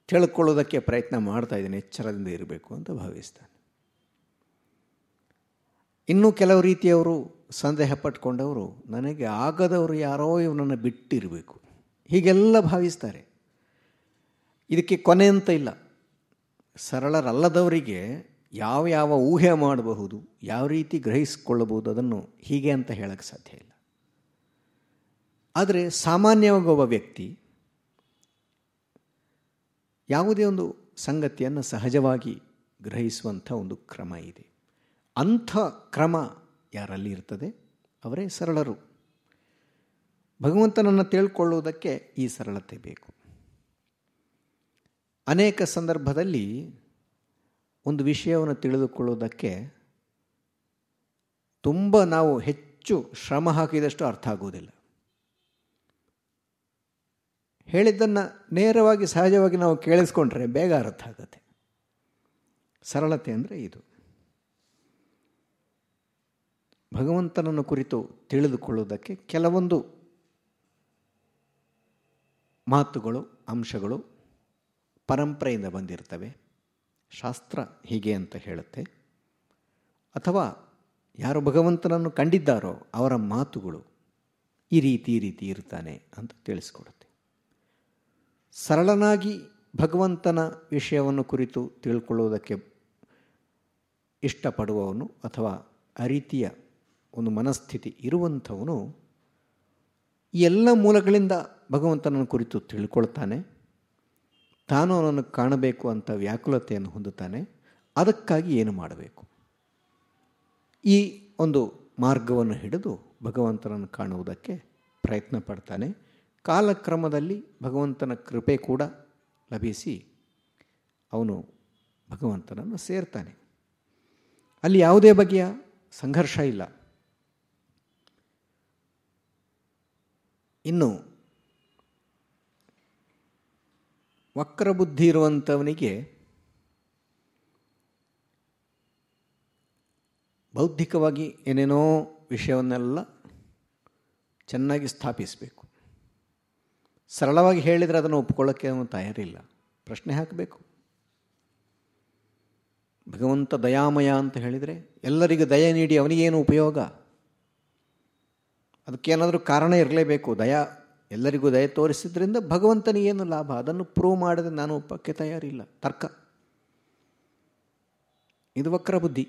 ತಿಳ್ಕೊಳ್ಳೋದಕ್ಕೆ ಪ್ರಯತ್ನ ಮಾಡ್ತಾ ಇದ್ದೇನೆ, ಎಚ್ಚರದಿಂದ ಇರಬೇಕು ಅಂತ ಭಾವಿಸ್ತಾನೆ. ಇನ್ನು ಕೆಲವು ರೀತಿಯವರು ಸಂದೇಹ ಪಟ್ಕೊಂಡವರು, ನನಗೆ ಆಗದವರು ಯಾರೋ ಇವನನ್ನು ಬಿಟ್ಟಿರಬೇಕು. ಹೀಗೆಲ್ಲ ಭಾವಿಸ್ತಾರೆ. ಇದಕ್ಕೆ ಕೊನೆ ಅಂತ ಇಲ್ಲ. ಸರಳರಲ್ಲದವರಿಗೆ ಯಾವ ಯಾವ ಊಹೆ ಮಾಡಬಹುದು, ಯಾವ ರೀತಿ ಗ್ರಹಿಸಿಕೊಳ್ಳಬಹುದು, ಅದನ್ನು ಹೀಗೆ ಅಂತ ಹೇಳಕ್ಕೆ ಸಾಧ್ಯ ಇಲ್ಲ. ಆದರೆ ಸಾಮಾನ್ಯವಾಗಿ ಒಬ್ಬ ವ್ಯಕ್ತಿ ಯಾವುದೇ ಒಂದು ಸಂಗತಿಯನ್ನು ಸಹಜವಾಗಿ ಗ್ರಹಿಸುವಂಥ ಒಂದು ಕ್ರಮ ಇದೆ. ಅಂಥ ಕ್ರಮ ಯಾರಲ್ಲಿ ಇರ್ತದೆ? ಅವರೇ ಸರಳರು. ಭಗವಂತನನ್ನು ತಿಳ್ಕೊಳ್ಳುವುದಕ್ಕೆ ಈ ಸರಳತೆ ಬೇಕು. ಅನೇಕ ಸಂದರ್ಭದಲ್ಲಿ ಒಂದು ವಿಷಯವನ್ನು ತಿಳಿದುಕೊಳ್ಳುವುದಕ್ಕೆ ತುಂಬ ನಾವು ಹೆಚ್ಚು ಶ್ರಮ ಹಾಕಿದಷ್ಟು ಅರ್ಥ ಆಗುವುದಿಲ್ಲ. ಹೇಳಿದ್ದನ್ನು ನೇರವಾಗಿ ಸಹಜವಾಗಿ ನಾವು ಕೇಳಿಸ್ಕೊಂಡ್ರೆ ಬೇಗ ಅರ್ಥ ಆಗುತ್ತೆ. ಸರಳತೆ ಅಂದರೆ ಇದು. ಭಗವಂತನನ್ನು ಕುರಿತು ತಿಳಿದುಕೊಳ್ಳುವುದಕ್ಕೆ ಕೆಲವೊಂದು ಮಾತುಗಳು, ಅಂಶಗಳು ಪರಂಪರೆಯಿಂದ ಬಂದಿರ್ತವೆ. ಶಾಸ್ತ್ರ ಹೀಗೆ ಅಂತ ಹೇಳುತ್ತೆ. ಅಥವಾ ಯಾರು ಭಗವಂತನನ್ನು ಕಂಡಿದ್ದಾರೋ ಅವರ ಮಾತುಗಳು ಈ ರೀತಿ ಈ ರೀತಿ ಇರ್ತಾನೆ ಅಂತ ತಿಳಿಸ್ಕೊಡುತ್ತೆ. ಸರಳನಾಗಿ ಭಗವಂತನ ವಿಷಯವನ್ನು ಕುರಿತು ತಿಳ್ಕೊಳ್ಳುವುದಕ್ಕೆ ಇಷ್ಟಪಡುವವನು ಅಥವಾ ಆ ರೀತಿಯ ಒಂದು ಮನಸ್ಥಿತಿ ಇರುವಂಥವನು ಎಲ್ಲ ಮೂಲಗಳಿಂದ ಭಗವಂತನನ್ನು ಕುರಿತು ತಿಳ್ಕೊಳ್ತಾನೆ. ತಾನು ಅವನನ್ನು ಕಾಣಬೇಕು ಅಂತ ವ್ಯಾಕುಲತೆಯನ್ನು ಹೊಂದುತ್ತಾನೆ. ಅದಕ್ಕಾಗಿ ಏನು ಮಾಡಬೇಕು? ಈ ಒಂದು ಮಾರ್ಗವನ್ನು ಹಿಡಿದು ಭಗವಂತನನ್ನು ಕಾಣುವುದಕ್ಕೆ ಪ್ರಯತ್ನ ಪಡ್ತಾನೆ. ಕಾಲಕ್ರಮದಲ್ಲಿ ಭಗವಂತನ ಕೃಪೆ ಕೂಡ ಲಭಿಸಿ ಅವನು ಭಗವಂತನನ್ನು ಸೇರ್ತಾನೆ. ಅಲ್ಲಿ ಯಾವುದೇ ಬಗೆಯ ಸಂಘರ್ಷ ಇಲ್ಲ. ಇನ್ನು ವಕ್ರಬುದ್ಧಿ ಇರುವಂಥವನಿಗೆ ಬೌದ್ಧಿಕವಾಗಿ ಏನೇನೋ ವಿಷಯವನ್ನೆಲ್ಲ ಚೆನ್ನಾಗಿ ಸ್ಥಾಪಿಸಬೇಕು. ಸರಳವಾಗಿ ಹೇಳಿದರೆ ಅದನ್ನು ಒಪ್ಕೊಳ್ಳೋಕ್ಕೆ ಅವನು ತಯಾರಿಲ್ಲ. ಪ್ರಶ್ನೆ ಹಾಕಬೇಕು. ಭಗವಂತ ದಯಾಮಯ ಅಂತ ಹೇಳಿದರೆ ಎಲ್ಲರಿಗೂ ದಯ ನೀಡಿ ಅವನಿಗೇನು ಉಪಯೋಗ? ಅದಕ್ಕೇನಾದರೂ ಕಾರಣ ಇರಲೇಬೇಕು. ದಯ, ಎಲ್ಲರಿಗೂ ದಯ ತೋರಿಸಿದ್ರಿಂದ ಭಗವಂತನಿಗೇನು ಲಾಭ? ಅದನ್ನು ಪ್ರೂವ್ ಮಾಡದೆ ನಾನು ಒಪ್ಪಕ್ಕೆ ತಯಾರಿಲ್ಲ. ತರ್ಕ. ಇದು ವಕ್ರ ಬುದ್ಧಿ.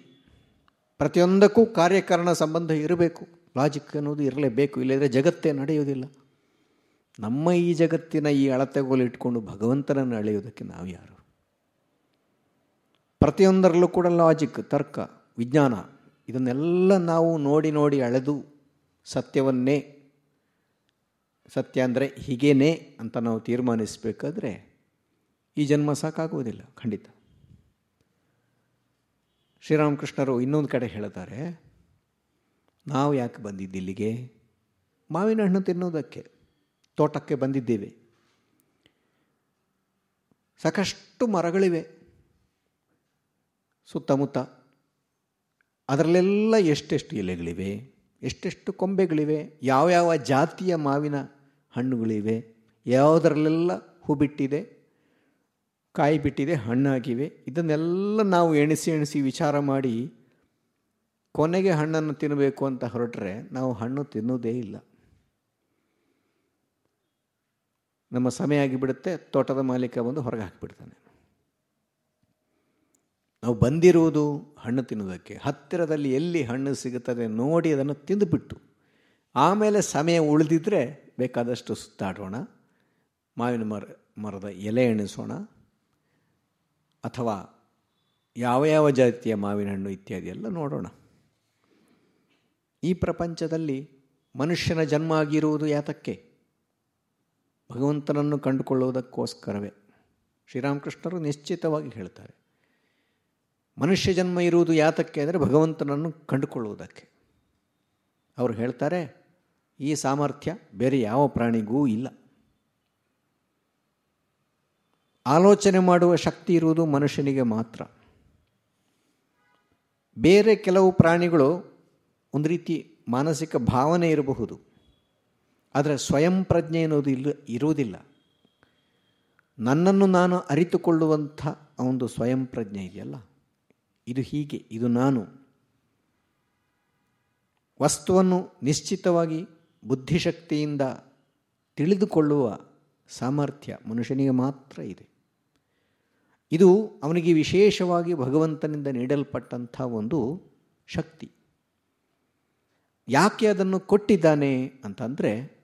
ಪ್ರತಿಯೊಂದಕ್ಕೂ ಕಾರ್ಯಕಾರಣ ಸಂಬಂಧ ಇರಬೇಕು. ಲಾಜಿಕ್ ಅನ್ನೋದು ಇರಲೇಬೇಕು. ಇಲ್ಲದ್ರೆ ಜಗತ್ತೇ ನಡೆಯುವುದಿಲ್ಲ. ನಮ್ಮ ಈ ಜಗತ್ತಿನ ಈ ಅಳತೆಗೋಲು ಇಟ್ಕೊಂಡು ಭಗವಂತನನ್ನು ಅಳೆಯುವುದಕ್ಕೆ ನಾವು ಯಾರು? ಪ್ರತಿಯೊಂದರಲ್ಲೂ ಕೂಡ ಲಾಜಿಕ್ ತರ್ಕ, ವಿಜ್ಞಾನ, ಇದನ್ನೆಲ್ಲ ನಾವು ನೋಡಿ ನೋಡಿ ಅಳೆದು ಸತ್ಯವನ್ನೇ, ಸತ್ಯ ಅಂದರೆ ಹೀಗೇನೆ ಅಂತ ನಾವು ತೀರ್ಮಾನಿಸಬೇಕಾದ್ರೆ ಈ ಜನ್ಮ ಸಾಕಾಗುವುದಿಲ್ಲ, ಖಂಡಿತ. ಶ್ರೀರಾಮಕೃಷ್ಣರು ಇನ್ನೊಂದು ಕಡೆ ಹೇಳ್ತಾರೆ ನಾವು ಯಾಕೆ ಬಂದಿದ್ದು ಇಲ್ಲಿಗೆ? ಮಾವಿನ ಹಣ್ಣು ತಿನ್ನೋದಕ್ಕೆ, ತೋಟಕ್ಕೆ ಬಂದಿದ್ದೇವೆ. ಸಾಕಷ್ಟು ಮರಗಳಿವೆ, ಸುತ್ತಮುತ್ತ. ಅದರಲ್ಲೆಲ್ಲ ಎಷ್ಟೆಷ್ಟು ಎಲೆಗಳಿವೆ? ಎಷ್ಟೆಷ್ಟು ಕೊಂಬೆಗಳಿವೆ ಯಾವ್ಯಾವ ಜಾತಿಯ ಮಾವಿನ ಹಣ್ಣುಗಳಿವೆ, ಯಾವುದರಲ್ಲೆಲ್ಲ ಹೂ ಬಿಟ್ಟಿದೆ, ಕಾಯಿ ಬಿಟ್ಟಿದೆ, ಹಣ್ಣಾಗಿವೆ, ಇದನ್ನೆಲ್ಲ ನಾವು ಎಣಿಸಿ ಎಣಿಸಿ ವಿಚಾರ ಮಾಡಿ ಕೊನೆಗೆ ಹಣ್ಣನ್ನು ತಿನ್ನಬೇಕು ಅಂತ ಹೊರಟ್ರೆ ನಾವು ಹಣ್ಣು ತಿನ್ನೋದೇ ಇಲ್ಲ. ನಮ್ಮ ಸಮಯ ಆಗಿಬಿಡುತ್ತೆ, ತೋಟದ ಮಾಲೀಕ ಬಂದು ಹೊರಗೆ ಹಾಕಿಬಿಡ್ತಾನೆ. ನಾವು ಬಂದಿರುವುದು ಹಣ್ಣು ತಿನ್ನೋದಕ್ಕೆ ಹತ್ತಿರದಲ್ಲಿ ಎಲ್ಲಿ ಹಣ್ಣು ಸಿಗುತ್ತದೆ ನೋಡಿ ಅದನ್ನು ತಿಂದುಬಿಟ್ಟು. ಆಮೇಲೆ ಸಮಯ ಉಳಿದಿದ್ದರೆ ಬೇಕಾದಷ್ಟು ಸುತ್ತಾಡೋಣ. ಮಾವಿನ ಮರ, ಮರದ ಎಲೆ ಎಣಿಸೋಣ. ಅಥವಾ ಯಾವ ಯಾವ ಜಾತಿಯ ಮಾವಿನ ಹಣ್ಣು ಇತ್ಯಾದಿ ಎಲ್ಲ ನೋಡೋಣ. ಈ ಪ್ರಪಂಚದಲ್ಲಿ ಮನುಷ್ಯನ ಜನ್ಮ ಆಗಿರುವುದು ಯಾತಕ್ಕೆ? ಭಗವಂತನನ್ನು ಕಂಡುಕೊಳ್ಳುವುದಕ್ಕೋಸ್ಕರವೇ. ಶ್ರೀರಾಮಕೃಷ್ಣರು ನಿಶ್ಚಿತವಾಗಿ ಹೇಳ್ತಾರೆ. ಮನುಷ್ಯ ಜನ್ಮ ಇರುವುದು ಯಾತಕ್ಕೆ ಅಂದರೆ ಭಗವಂತನನ್ನು ಕಂಡುಕೊಳ್ಳುವುದಕ್ಕೆ. ಅವರು ಹೇಳ್ತಾರೆ, ಈ ಸಾಮರ್ಥ್ಯ ಬೇರೆ ಯಾವ ಪ್ರಾಣಿಗೂ ಇಲ್ಲ. ಆಲೋಚನೆ ಮಾಡುವ ಶಕ್ತಿ ಇರುವುದು ಮನುಷ್ಯನಿಗೆ ಮಾತ್ರ. ಬೇರೆ ಕೆಲವು ಪ್ರಾಣಿಗಳು ಒಂದು ರೀತಿ ಮಾನಸಿಕ ಭಾವನೆ ಇರಬಹುದು, ಆದರೆ ಸ್ವಯಂ ಪ್ರಜ್ಞೆ ಎನ್ನುವುದು ಇಲ್ಲ, ಇರುವುದಿಲ್ಲ. ನನ್ನನ್ನು ನಾನು ಅರಿತುಕೊಳ್ಳುವಂಥ ಒಂದು ಸ್ವಯಂ ಪ್ರಜ್ಞೆ ಇದೆಯಲ್ಲ. ಇದು ಹೀಗೆ, ಇದು ನಾನು. ವಸ್ತುವನ್ನು ನಿಶ್ಚಿತವಾಗಿ ಬುದ್ಧಿಶಕ್ತಿಯಿಂದ ತಿಳಿದುಕೊಳ್ಳುವ ಸಾಮರ್ಥ್ಯ ಮನುಷ್ಯನಿಗೆ ಮಾತ್ರ ಇದೆ. ಇದು ಅವನಿಗೆ ವಿಶೇಷವಾಗಿ ಭಗವಂತನಿಂದ ನೀಡಲ್ಪಟ್ಟಂಥ ಒಂದು ಶಕ್ತಿ. ಯಾಕೆ ಅದನ್ನು ಕೊಟ್ಟಿದ್ದಾನೆ ಅಂತಂದರೆ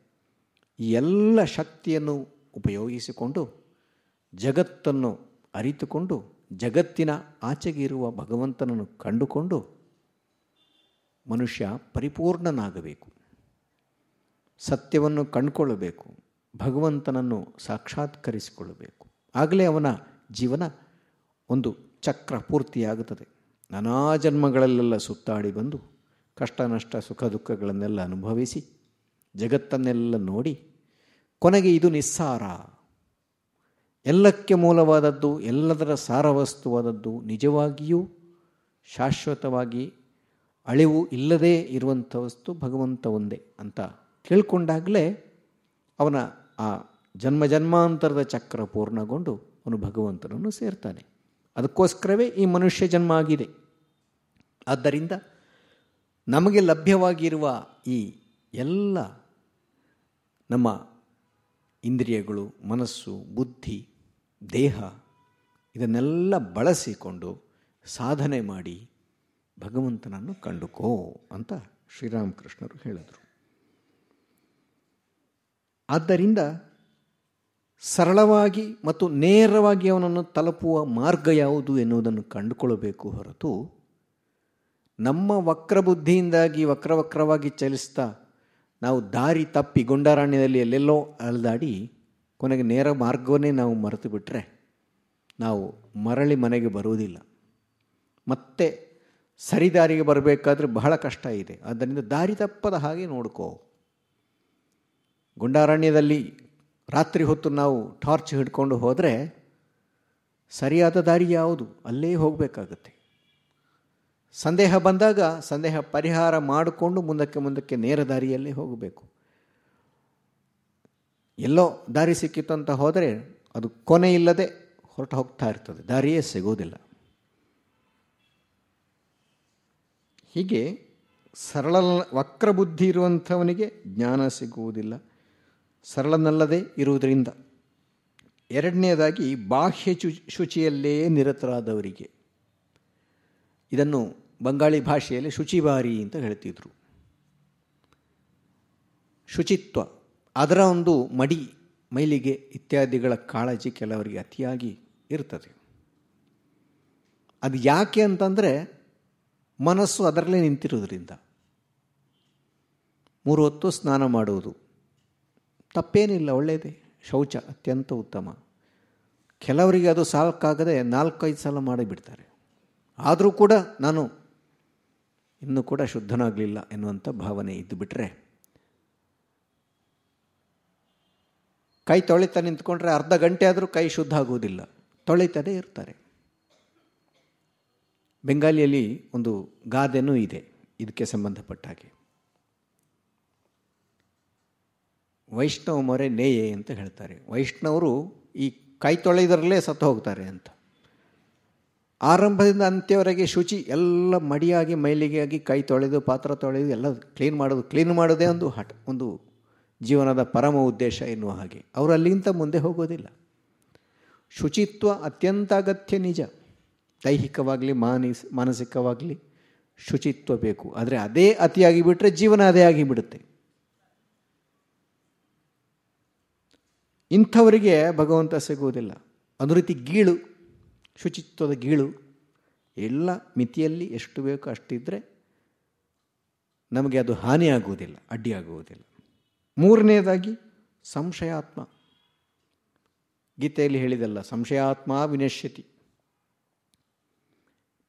ಎಲ್ಲ ಶಕ್ತಿಯನ್ನು ಉಪಯೋಗಿಸಿಕೊಂಡು, ಜಗತ್ತನ್ನು ಅರಿತುಕೊಂಡು ಜಗತ್ತಿನ ಆಚೆಗೆ ಇರುವ ಭಗವಂತನನ್ನು ಕಂಡುಕೊಂಡು ಮನುಷ್ಯ ಪರಿಪೂರ್ಣನಾಗಬೇಕು. ಸತ್ಯವನ್ನು ಕಂಡುಕೊಳ್ಳಬೇಕು. ಭಗವಂತನನ್ನು ಸಾಕ್ಷಾತ್ಕರಿಸಿಕೊಳ್ಳಬೇಕು. ಆಗಲೇ ಅವನ ಜೀವನ ಒಂದು ಚಕ್ರ ಪೂರ್ತಿಯಾಗುತ್ತದೆ. ನಾನಾ ಜನ್ಮಗಳಲ್ಲೆಲ್ಲ ಸುತ್ತಾಡಿ ಬಂದು ಕಷ್ಟ, ನಷ್ಟ, ಸುಖ, ದುಃಖಗಳನ್ನೆಲ್ಲ ಅನುಭವಿಸಿ ಜಗತ್ತನ್ನೆಲ್ಲ ನೋಡಿ ಕೊನೆಗೆ ಇದು ನಿಸ್ಸಾರ. ಎಲ್ಲಕ್ಕೆ ಮೂಲವಾದದ್ದು, ಎಲ್ಲದರ ಸಾರವಸ್ತುವಾದದ್ದು ನಿಜವಾಗಿಯೂ ಶಾಶ್ವತವಾಗಿ ಅಳಿವು ಇಲ್ಲದೇ ಇರುವಂಥ ವಸ್ತು ಭಗವಂತ ಒಂದೇ ಅಂತ ತಿಳ್ಕೊಂಡಾಗಲೇ ಅವನ ಆ ಜನ್ಮ ಜನ್ಮಾಂತರದ ಚಕ್ರ ಪೂರ್ಣಗೊಂಡು ಅವನು ಭಗವಂತನನ್ನು ಸೇರ್ತಾನೆ. ಅದಕ್ಕೋಸ್ಕರವೇ ಈ ಮನುಷ್ಯ ಜನ್ಮ ಆಗಿದೆ. ಆದ್ದರಿಂದ ನಮಗೆ ಲಭ್ಯವಾಗಿರುವ ಈ ಎಲ್ಲ ನಮ್ಮ ಇಂದ್ರಿಯಗಳು, ಮನಸ್ಸು, ಬುದ್ಧಿ, ದೇಹ ಇದನ್ನೆಲ್ಲ ಬಳಸಿಕೊಂಡು ಸಾಧನೆ ಮಾಡಿ ಭಗವಂತನನ್ನು ಕಂಡುಕೋ ಅಂತ ಶ್ರೀರಾಮಕೃಷ್ಣರು ಹೇಳಿದರು. ಆದ್ದರಿಂದ ಸರಳವಾಗಿ ಮತ್ತು ನೇರವಾಗಿ ಅವನನ್ನು ತಲುಪುವ ಮಾರ್ಗ ಯಾವುದು ಎನ್ನುವುದನ್ನು ಕಂಡುಕೊಳ್ಳಬೇಕು ಹೊರತು ನಮ್ಮ ವಕ್ರಬುದ್ಧಿಯಿಂದಾಗಿ ವಕ್ರವಕ್ರವಾಗಿ ಚಲಿಸ್ತಾ ನಾವು ದಾರಿ ತಪ್ಪಿ ಗುಂಡಾರಾಣ್ಯದಲ್ಲಿ ಎಲ್ಲೆಲ್ಲೋ ಅಲ್ದಾಡಿ ಕೊನೆಗೆ ನೇರ ಮಾರ್ಗವನ್ನೇ ನಾವು ಮರೆತು ಬಿಟ್ಟರೆ ನಾವು ಮರಳಿ ಮನೆಗೆ ಬರುವುದಿಲ್ಲ. ಮತ್ತೆ ಸರಿದಾರಿಗೆ ಬರಬೇಕಾದ್ರೆ ಬಹಳ ಕಷ್ಟ ಇದೆ. ಆದ್ದರಿಂದ ದಾರಿ ತಪ್ಪದ ಹಾಗೆ ನೋಡ್ಕೋ. ಗುಂಡಾರಣ್ಯದಲ್ಲಿ ರಾತ್ರಿ ಹೊತ್ತು ನಾವು ಟಾರ್ಚ್ ಹಿಡ್ಕೊಂಡು ಹೋದರೆ ಸರಿಯಾದ ದಾರಿ ಯಾವುದು? ಅಲ್ಲೇ ಹೋಗಬೇಕಾಗತ್ತೆ. ಸಂದೇಹ ಬಂದಾಗ ಸಂದೇಹ ಪರಿಹಾರ ಮಾಡಿಕೊಂಡು ಮುಂದಕ್ಕೆ ಮುಂದಕ್ಕೆ ನೇರ ದಾರಿಯಲ್ಲಿ ಹೋಗಬೇಕು. ಎಲ್ಲೋ ದಾರಿ ಸಿಕ್ಕಿತ್ತು ಅಂತ ಹೋದರೆ ಅದು ಕೊನೆ ಇಲ್ಲದೆ ಹೊರಟು ಹೋಗ್ತಾ ಇರ್ತದೆ. ದಾರಿಯೇ ಸಿಗೋದಿಲ್ಲ. ಹೀಗೆ ಸರಳ ವಕ್ರಬುದ್ಧಿ ಇರುವಂಥವನಿಗೆ ಜ್ಞಾನ ಸಿಗುವುದಿಲ್ಲ. ಸರಳನಲ್ಲದೆ ಇರುವುದರಿಂದ. ಎರಡನೆಯದಾಗಿ ಬಾಹ್ಯ ಶುಚಿಯಲ್ಲೇ ನಿರತರಾದವರಿಗೆ. ಇದನ್ನು ಬಂಗಾಳಿ ಭಾಷೆಯಲ್ಲಿ ಶುಚಿಬಾರಿ ಅಂತ ಹೇಳ್ತಿದ್ರು. ಶುಚಿತ್ವ, ಅದರ ಒಂದು ಮಡಿ, ಮೈಲಿಗೆ ಇತ್ಯಾದಿಗಳ ಕಾಳಜಿ ಕೆಲವರಿಗೆ ಅತಿಯಾಗಿ ಇರ್ತದೆ. ಅದು ಯಾಕೆ ಅಂತಂದರೆ ಮನಸ್ಸು ಅದರಲ್ಲೇ ನಿಂತಿರೋದ್ರಿಂದ. ಮೂರು ಹೊತ್ತು ಸ್ನಾನ ಮಾಡುವುದು ತಪ್ಪೇನಿಲ್ಲ ಒಳ್ಳೆಯದೇ ಶೌಚ ಅತ್ಯಂತ ಉತ್ತಮ. ಕೆಲವರಿಗೆ ಅದು ಸಾಕಾಗದೆ ನಾಲ್ಕೈದು ಸಲ ಮಾಡಿಬಿಡ್ತಾರೆ. ಆದರೂ ಕೂಡ ನಾನು ಇನ್ನೂ ಕೂಡ ಶುದ್ಧನಾಗಲಿಲ್ಲ ಎನ್ನುವಂಥ ಭಾವನೆ ಇದ್ದು ಬಿಟ್ಟರೆ ಕೈ ತೊಳಿತಾ ನಿಂತ್ಕೊಂಡ್ರೆ ಅರ್ಧ ಗಂಟೆ ಆದರೂ ಕೈ ಶುದ್ಧ ಆಗುವುದಿಲ್ಲ ತೊಳಿತಾನೆ ಇರ್ತಾರೆ. ಬೆಂಗಾಲಿಯಲ್ಲಿ ಒಂದು ಗಾದೆನೂ ಇದೆ ಇದಕ್ಕೆ ಸಂಬಂಧಪಟ್ಟ ಹಾಗೆ. ವೈಷ್ಣವ ಮೊರೆ ನೇಯೆ ಅಂತ ಹೇಳ್ತಾರೆ. ವೈಷ್ಣವರು ಈ ಕೈ ತೊಳೆದರಲ್ಲೇ ಸತ್ತು ಹೋಗ್ತಾರೆ ಅಂತ. ಆರಂಭದಿಂದ ಅಂತ್ಯವರೆಗೆ ಶುಚಿ ಎಲ್ಲ ಮಡಿಯಾಗಿ ಮೈಲಿಗೆಯಾಗಿ ಕೈ ತೊಳೆದು, ಪಾತ್ರ ತೊಳೆದು, ಎಲ್ಲ ಕ್ಲೀನ್ ಮಾಡೋದು ಕ್ಲೀನ್ ಮಾಡೋದೇ ಒಂದು ಹಠ, ಒಂದು ಜೀವನದ ಪರಮ ಉದ್ದೇಶ ಎನ್ನುವ ಹಾಗೆ. ಅವರು ಅಲ್ಲಿಂತ ಮುಂದೆ ಹೋಗೋದಿಲ್ಲ. ಶುಚಿತ್ವ ಅತ್ಯಂತ ಅಗತ್ಯ ನಿಜ. ದೈಹಿಕವಾಗಲಿ, ಮಾನಸ್, ಮಾನಸಿಕವಾಗಲಿ ಶುಚಿತ್ವ ಬೇಕು. ಆದರೆ ಅದೇ ಅತಿಯಾಗಿ ಬಿಟ್ಟರೆ ಜೀವನ ಅದೇ ಆಗಿಬಿಡುತ್ತೆ ಇಂಥವರಿಗೆ ಭಗವಂತ ಸಿಗುವುದಿಲ್ಲ. ಒಂದು ಗೀಳು. ಶುಚಿತ್ವದ ಗೀಳು. ಎಲ್ಲ ಮಿತಿಯಲ್ಲಿ ಎಷ್ಟು ಬೇಕೋ ಅಷ್ಟಿದ್ದರೆ ನಮಗೆ ಅದು ಹಾನಿಯಾಗುವುದಿಲ್ಲ, ಅಡ್ಡಿಯಾಗುವುದಿಲ್ಲ. ಮೂರನೇದಾಗಿ ಸಂಶಯಾತ್ಮ. ಗೀತೆಯಲ್ಲಿ ಹೇಳಿದಲ್ಲ, ಸಂಶಯಾತ್ಮ ವಿನಶ್ಯತಿ.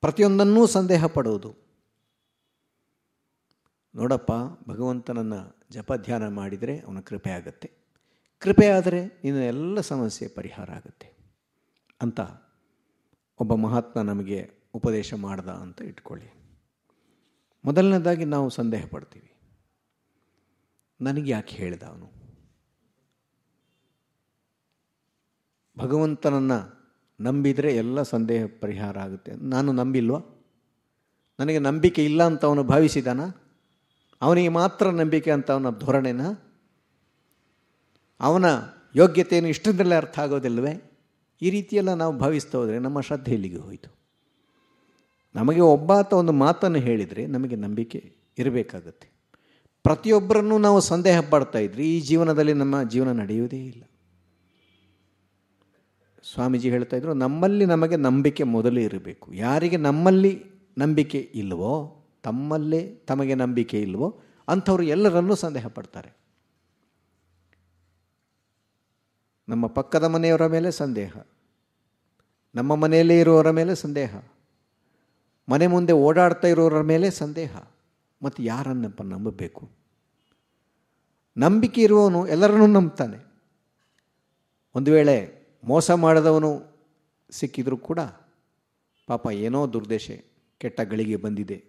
ಪ್ರತಿಯೊಂದನ್ನೂ ಸಂದೇಹ ಪಡುವುದು. ನೋಡಪ್ಪ ಭಗವಂತನನ್ನು ಜಪ ಧ್ಯಾನ ಮಾಡಿದರೆ ಅವನ ಕೃಪೆ ಆಗುತ್ತೆ. ಕೃಪೆಯಾದರೆ ಇನ್ನು ಎಲ್ಲ ಸಮಸ್ಯೆ ಪರಿಹಾರ ಆಗುತ್ತೆ. ಅಂತ ಒಬ್ಬ ಮಹಾತ್ಮ ನಮಗೆ ಉಪದೇಶ ಮಾಡ್ದ ಅಂತ ಇಟ್ಕೊಳ್ಳಿ. ಮೊದಲನೇದಾಗಿ ನಾವು ಸಂದೇಹ ಪಡ್ತೀವಿ. ನನಗೆ ಯಾಕೆ ಹೇಳಿದ ಅವನು? ಭಗವಂತನನ್ನು ನಂಬಿದರೆ ಎಲ್ಲ ಸಂದೇಹ ಪರಿಹಾರ ಆಗುತ್ತೆ. ನಾನು ನಂಬಿಲ್ವಾ? ನನಗೆ ನಂಬಿಕೆ ಇಲ್ಲ ಅಂತ ಅವನು ಭಾವಿಸಿದಾನ? ಅವನಿಗೆ ಮಾತ್ರ ನಂಬಿಕೆ ಅಂತ ಅವನ ಧೋರಣೆನ? ಅವನ ಯೋಗ್ಯತೆಯನ್ನು ಇಷ್ಟದಲ್ಲೇ ಅರ್ಥ ಆಗೋದಿಲ್ವೇ? ಈ ರೀತಿಯೆಲ್ಲ ನಾವು ಭಾವಿಸ್ತಾ ಹೋದರೆ ನಮ್ಮ ಶ್ರದ್ಧೆ ಇಲ್ಲಿಗೆ ಹೋಯಿತು? ನಮಗೆ ಒಬ್ಬಾತ ಒಂದು ಮಾತನ್ನು ಹೇಳಿದರೆ ನಮಗೆ ನಂಬಿಕೆ ಇರಬೇಕಾಗತ್ತೆ. ಪ್ರತಿಯೊಬ್ಬರನ್ನು ನಾವು ಸಂದೇಹ ಪಡ್ತಾ ಇದ್ರಿ, ಈ ಜೀವನದಲ್ಲಿ ನಮ್ಮ ಜೀವನ ನಡೆಯುವುದೇ ಇಲ್ಲ. ಸ್ವಾಮೀಜಿ ಹೇಳ್ತಾ ಇದ್ರು, ನಮ್ಮಲ್ಲಿ ನಮಗೆ ನಂಬಿಕೆ ಮೊದಲೇ ಇರಬೇಕು. ಯಾರಿಗೆ ನಮ್ಮಲ್ಲಿ ನಂಬಿಕೆ ಇಲ್ವೋ, ತಮ್ಮಲ್ಲೇ ತಮಗೆ ನಂಬಿಕೆ ಇಲ್ವೋ, ಅಂಥವ್ರು ಎಲ್ಲರನ್ನೂ ಸಂದೇಹ ಪಡ್ತಾರೆ. ನಮ್ಮ ಪಕ್ಕದ ಮನೆಯವರ ಮೇಲೆ ಸಂದೇಹ. ನಮ್ಮ ಮನೆಯಲ್ಲೇ ಇರುವವರ ಮೇಲೆ ಸಂದೇಹ. ಮನೆ ಮುಂದೆ ಓಡಾಡ್ತಾ ಇರೋರ ಮೇಲೆ ಸಂದೇಹ. ಮತ್ತು ಯಾರನ್ನಪ್ಪ ನಂಬಬೇಕು? ನಂಬಿಕೆ ಇರುವವನು ಎಲ್ಲರನ್ನೂ ನಂಬ್ತಾನೆ. ಒಂದು ವೇಳೆ ಮೋಸ ಮಾಡಿದವನು ಸಿಕ್ಕಿದರೂ ಕೂಡ ಪಾಪ ಏನೋ ದುರ್ದೇಶೆ, ಕೆಟ್ಟ ಗಳಿಗೆ ಬಂದಿದೆ.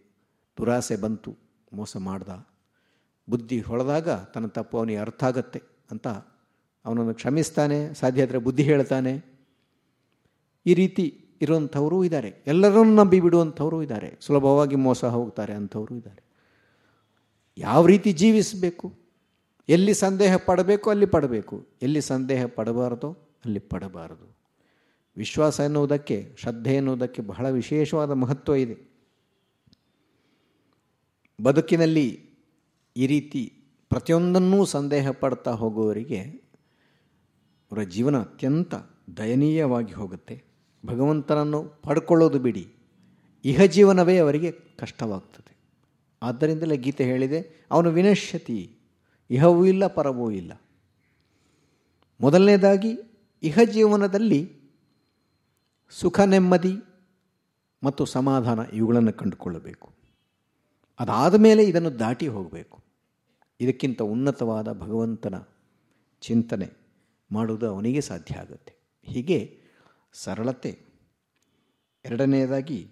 ದುರಾಸೆ ಬಂತು, ಮೋಸ ಮಾಡ್ದ. ಬುದ್ಧಿ ಹೊಳೆದಾಗ ತನ್ನ ತಪ್ಪು ಅವನಿಗೆ ಅರ್ಥ ಆಗತ್ತೆ ಅಂತ ಅವನನ್ನು ಕ್ಷಮಿಸ್ತಾನೆ, ಸಾಧ್ಯ ಆದರೆ ಬುದ್ಧಿ ಹೇಳ್ತಾನೆ. ಈ ರೀತಿ ಇರುವಂಥವರು ಇದ್ದಾರೆ. ಎಲ್ಲರನ್ನು ನಂಬಿ ಬಿಡುವಂಥವರು ಇದ್ದಾರೆ. ಸುಲಭವಾಗಿ ಮೋಸ ಹೋಗ್ತಾರೆ ಅಂಥವರು ಇದ್ದಾರೆ. ಯಾವ ರೀತಿ ಜೀವಿಸಬೇಕು? ಎಲ್ಲಿ ಸಂದೇಹ ಪಡಬೇಕು, ಅಲ್ಲಿ ಪಡಬೇಕು. ಎಲ್ಲಿ ಸಂದೇಹ ಪಡಬಾರದೋ, ಅಲ್ಲಿ ಪಡಬಾರದು. ವಿಶ್ವಾಸ ಎನ್ನುವುದಕ್ಕೆ, ಶ್ರದ್ಧೆ ಎನ್ನುವುದಕ್ಕೆ ಬಹಳ ವಿಶೇಷವಾದ ಮಹತ್ವ ಇದೆ. ಬದುಕಿನಲ್ಲಿ ಈ ರೀತಿ ಪ್ರತಿಯೊಂದನ್ನೂ ಸಂದೇಹ ಪಡ್ತಾ ಹೋಗುವವರಿಗೆ ಅವರ ಜೀವನ ಅತ್ಯಂತ ದಯನೀಯವಾಗಿ ಹೋಗುತ್ತೆ. ಭಗವಂತನನ್ನು ಪಡ್ಕೊಳ್ಳೋದು ಬಿಡಿ. ಇಹ ಜೀವನವೇ ಅವರಿಗೆ ಕಷ್ಟವಾಗ್ತದೆ. ಆದ್ದರಿಂದಲೇ ಗೀತೆ ಹೇಳಿದೆ, ಅವನು ವಿನಶ್ಯತಿ, ಇಹವೂ ಇಲ್ಲ, ಪರವೂ ಇಲ್ಲ. ಮೊದಲನೇದಾಗಿ, ಇಹ ಜೀವನದಲ್ಲಿ ಸುಖ, ನೆಮ್ಮದಿ ಮತ್ತು ಸಮಾಧಾನ ಇವುಗಳನ್ನು ಕಂಡುಕೊಳ್ಳಬೇಕು. ಅದಾದ ಮೇಲೆ ಇದನ್ನು ದಾಟಿ ಹೋಗಬೇಕು. ಇದಕ್ಕಿಂತ ಉನ್ನತವಾದ ಭಗವಂತನ ಚಿಂತನೆ. ಮಾಡುವುದು ಅವನಿಗೆ ಸಾಧ್ಯ ಆಗುತ್ತೆ. ಹೀಗೆ ಸರಳತೆ ಎರಡನೆಯದಾಗಿ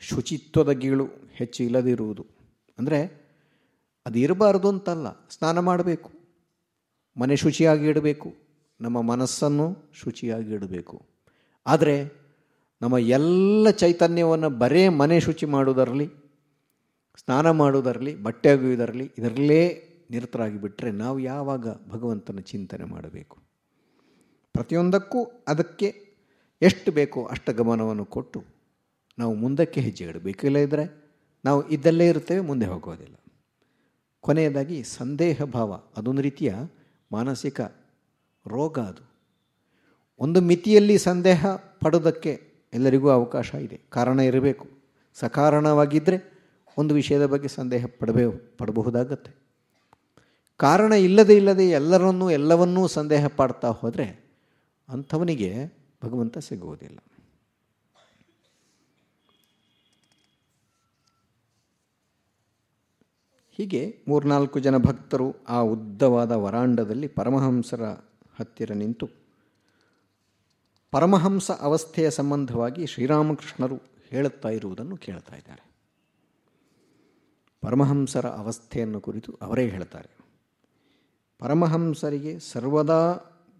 ಶುಚಿತ್ವದ ಗೀಳು ಹೆಚ್ಚು ಇಲ್ಲದಿರುವುದು. ಅಂದರೆ ಅದು ಇರಬಾರ್ದು ಅಂತಲ್ಲ, ಸ್ನಾನ ಮಾಡಬೇಕು. ಮನೆ ಶುಚಿಯಾಗಿ ಇಡಬೇಕು. ನಮ್ಮ ಮನಸ್ಸನ್ನು ಶುಚಿಯಾಗಿ ಇಡಬೇಕು. ಆದರೆ ನಮ್ಮ ಎಲ್ಲ ಚೈತನ್ಯವನ್ನು ಬರೇ ಮನೆ ಶುಚಿ ಮಾಡುವುದರಲ್ಲಿ, ಸ್ನಾನ ಮಾಡುವುದರಲ್ಲಿ, ಬಟ್ಟೆ ಒಗೆಯುವುದರಲ್ಲಿ ಇದರಲ್ಲೇ ನಿರತರಾಗಿ ಬಿಟ್ಟರೆ ನಾವು ಯಾವಾಗ ಭಗವಂತನ ಚಿಂತನೆ ಮಾಡಬೇಕು? ಪ್ರತಿಯೊಂದಕ್ಕೂ ಅದಕ್ಕೆ ಎಷ್ಟು ಬೇಕೋ ಅಷ್ಟು ಗಮನವನ್ನು ಕೊಟ್ಟು ನಾವು ಮುಂದಕ್ಕೆ ಹೆಜ್ಜೆ ಇಡಬೇಕು. ಇಲ್ಲದಿದ್ದರೆ ನಾವು ಇದ್ದಲ್ಲೇ ಇರುತ್ತೇವೆ, ಮುಂದೆ ಹೋಗೋದಿಲ್ಲ. ಕೊನೆಯದಾಗಿ ಸಂದೇಹ ಭಾವ, ಅದೊಂದು ರೀತಿಯ ಮಾನಸಿಕ ರೋಗ ಅದು. ಒಂದು ಮಿತಿಯಲ್ಲಿ ಸಂದೇಹ ಪಡೋದಕ್ಕೆ ಎಲ್ಲರಿಗೂ ಅವಕಾಶ ಇದೆ, ಕಾರಣ ಇರಬೇಕು. ಸಕಾರಣವಾಗಿದ್ದರೆ ಒಂದು ವಿಷಯದ ಬಗ್ಗೆ ಸಂದೇಹ ಪಡಬೇ, ಪಡಬಹುದಾಗತ್ತೆ. ಕಾರಣ ಇಲ್ಲದೇ ಇಲ್ಲದೆ ಎಲ್ಲರನ್ನೂ, ಎಲ್ಲವನ್ನೂ ಸಂದೇಹ ಪಡ್ತಾ ಹೋದರೆ ಅಂಥವನಿಗೆ ಭಗವಂತ ಸಿಗುವುದಿಲ್ಲ. ಹೀಗೆ ಮೂರ್ನಾಲ್ಕು ಜನ ಭಕ್ತರು ಆ ಉದ್ದವಾದ ವರಾಂಡದಲ್ಲಿ ಪರಮಹಂಸರ ಹತ್ತಿರ ನಿಂತು ಪರಮಹಂಸ ಅವಸ್ಥೆಯ ಸಂಬಂಧವಾಗಿ ಶ್ರೀರಾಮಕೃಷ್ಣರು ಹೇಳುತ್ತಾ ಇರುವುದನ್ನು ಕೇಳ್ತಾ ಇದ್ದಾರೆ. ಪರಮಹಂಸರ ಅವಸ್ಥೆಯನ್ನು ಕುರಿತು ಅವರೇ ಹೇಳ್ತಾರೆ. ಪರಮಹಂಸರಿಗೆ ಸರ್ವದಾ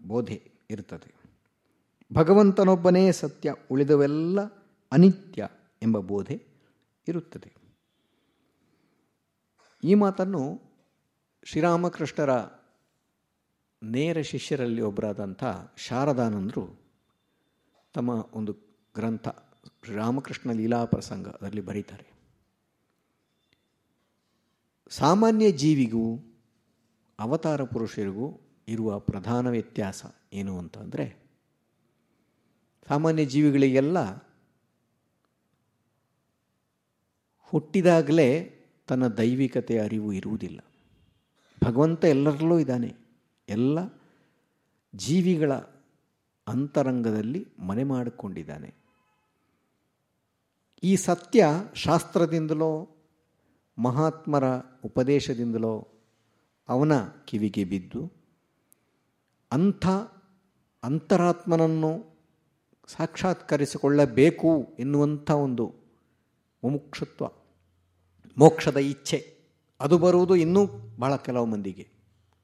ಬೋಧೆ ಇರುತ್ತದೆ ಭಗವಂತನೊಬ್ಬನೇ ಸತ್ಯ, ಉಳಿದವೆಲ್ಲ ಅನಿತ್ಯ ಎಂಬ ಬೋಧೆ ಇರುತ್ತದೆ. ಈ ಮಾತನ್ನು ಶ್ರೀರಾಮಕೃಷ್ಣರ ನೇರ ಶಿಷ್ಯರಲ್ಲಿ ಒಬ್ಬರಾದಂಥ ಶಾರದಾನಂದರು ತಮ್ಮ ಒಂದು ಗ್ರಂಥ, ಶ್ರೀರಾಮಕೃಷ್ಣ ಲೀಲಾ ಪ್ರಸಂಗ ಅದರಲ್ಲಿ ಬರೀತಾರೆ. ಸಾಮಾನ್ಯ ಜೀವಿಗೂ, ಅವತಾರ ಪುರುಷರಿಗೂ ಇರುವ ಪ್ರಧಾನ ವ್ಯತ್ಯಾಸ ಏನು ಅಂತಂದರೆ ಸಾಮಾನ್ಯ ಜೀವಿಗಳಿಗೆಲ್ಲ ಹುಟ್ಟಿದಾಗಲೇ ತನ್ನ ದೈವಿಕತೆಯ ಅರಿವು ಇರುವುದಿಲ್ಲ. ಭಗವಂತ ಎಲ್ಲರಲ್ಲೂ ಇದ್ದಾನೆ. ಎಲ್ಲ ಜೀವಿಗಳ ಅಂತರಂಗದಲ್ಲಿ ಮನೆ ಮಾಡಿಕೊಂಡಿದ್ದಾನೆ. ಈ ಸತ್ಯ ಶಾಸ್ತ್ರದಿಂದಲೋ, ಮಹಾತ್ಮರ ಉಪದೇಶದಿಂದಲೋ ಅವನ ಕಿವಿಗೆ ಬಿದ್ದು ಅಂಥ ಅಂತರಾತ್ಮನನ್ನು ಸಾಕ್ಷಾತ್ಕರಿಸಿಕೊಳ್ಳಬೇಕು ಎನ್ನುವಂಥ ಒಂದು ಮುಮುಕ್ಷತ್ವ, ಮೋಕ್ಷದ ಇಚ್ಛೆ. ಅದು ಬರುವುದು ಇನ್ನೂ ಬಹಳ ಕೆಲವು ಮಂದಿಗೆ.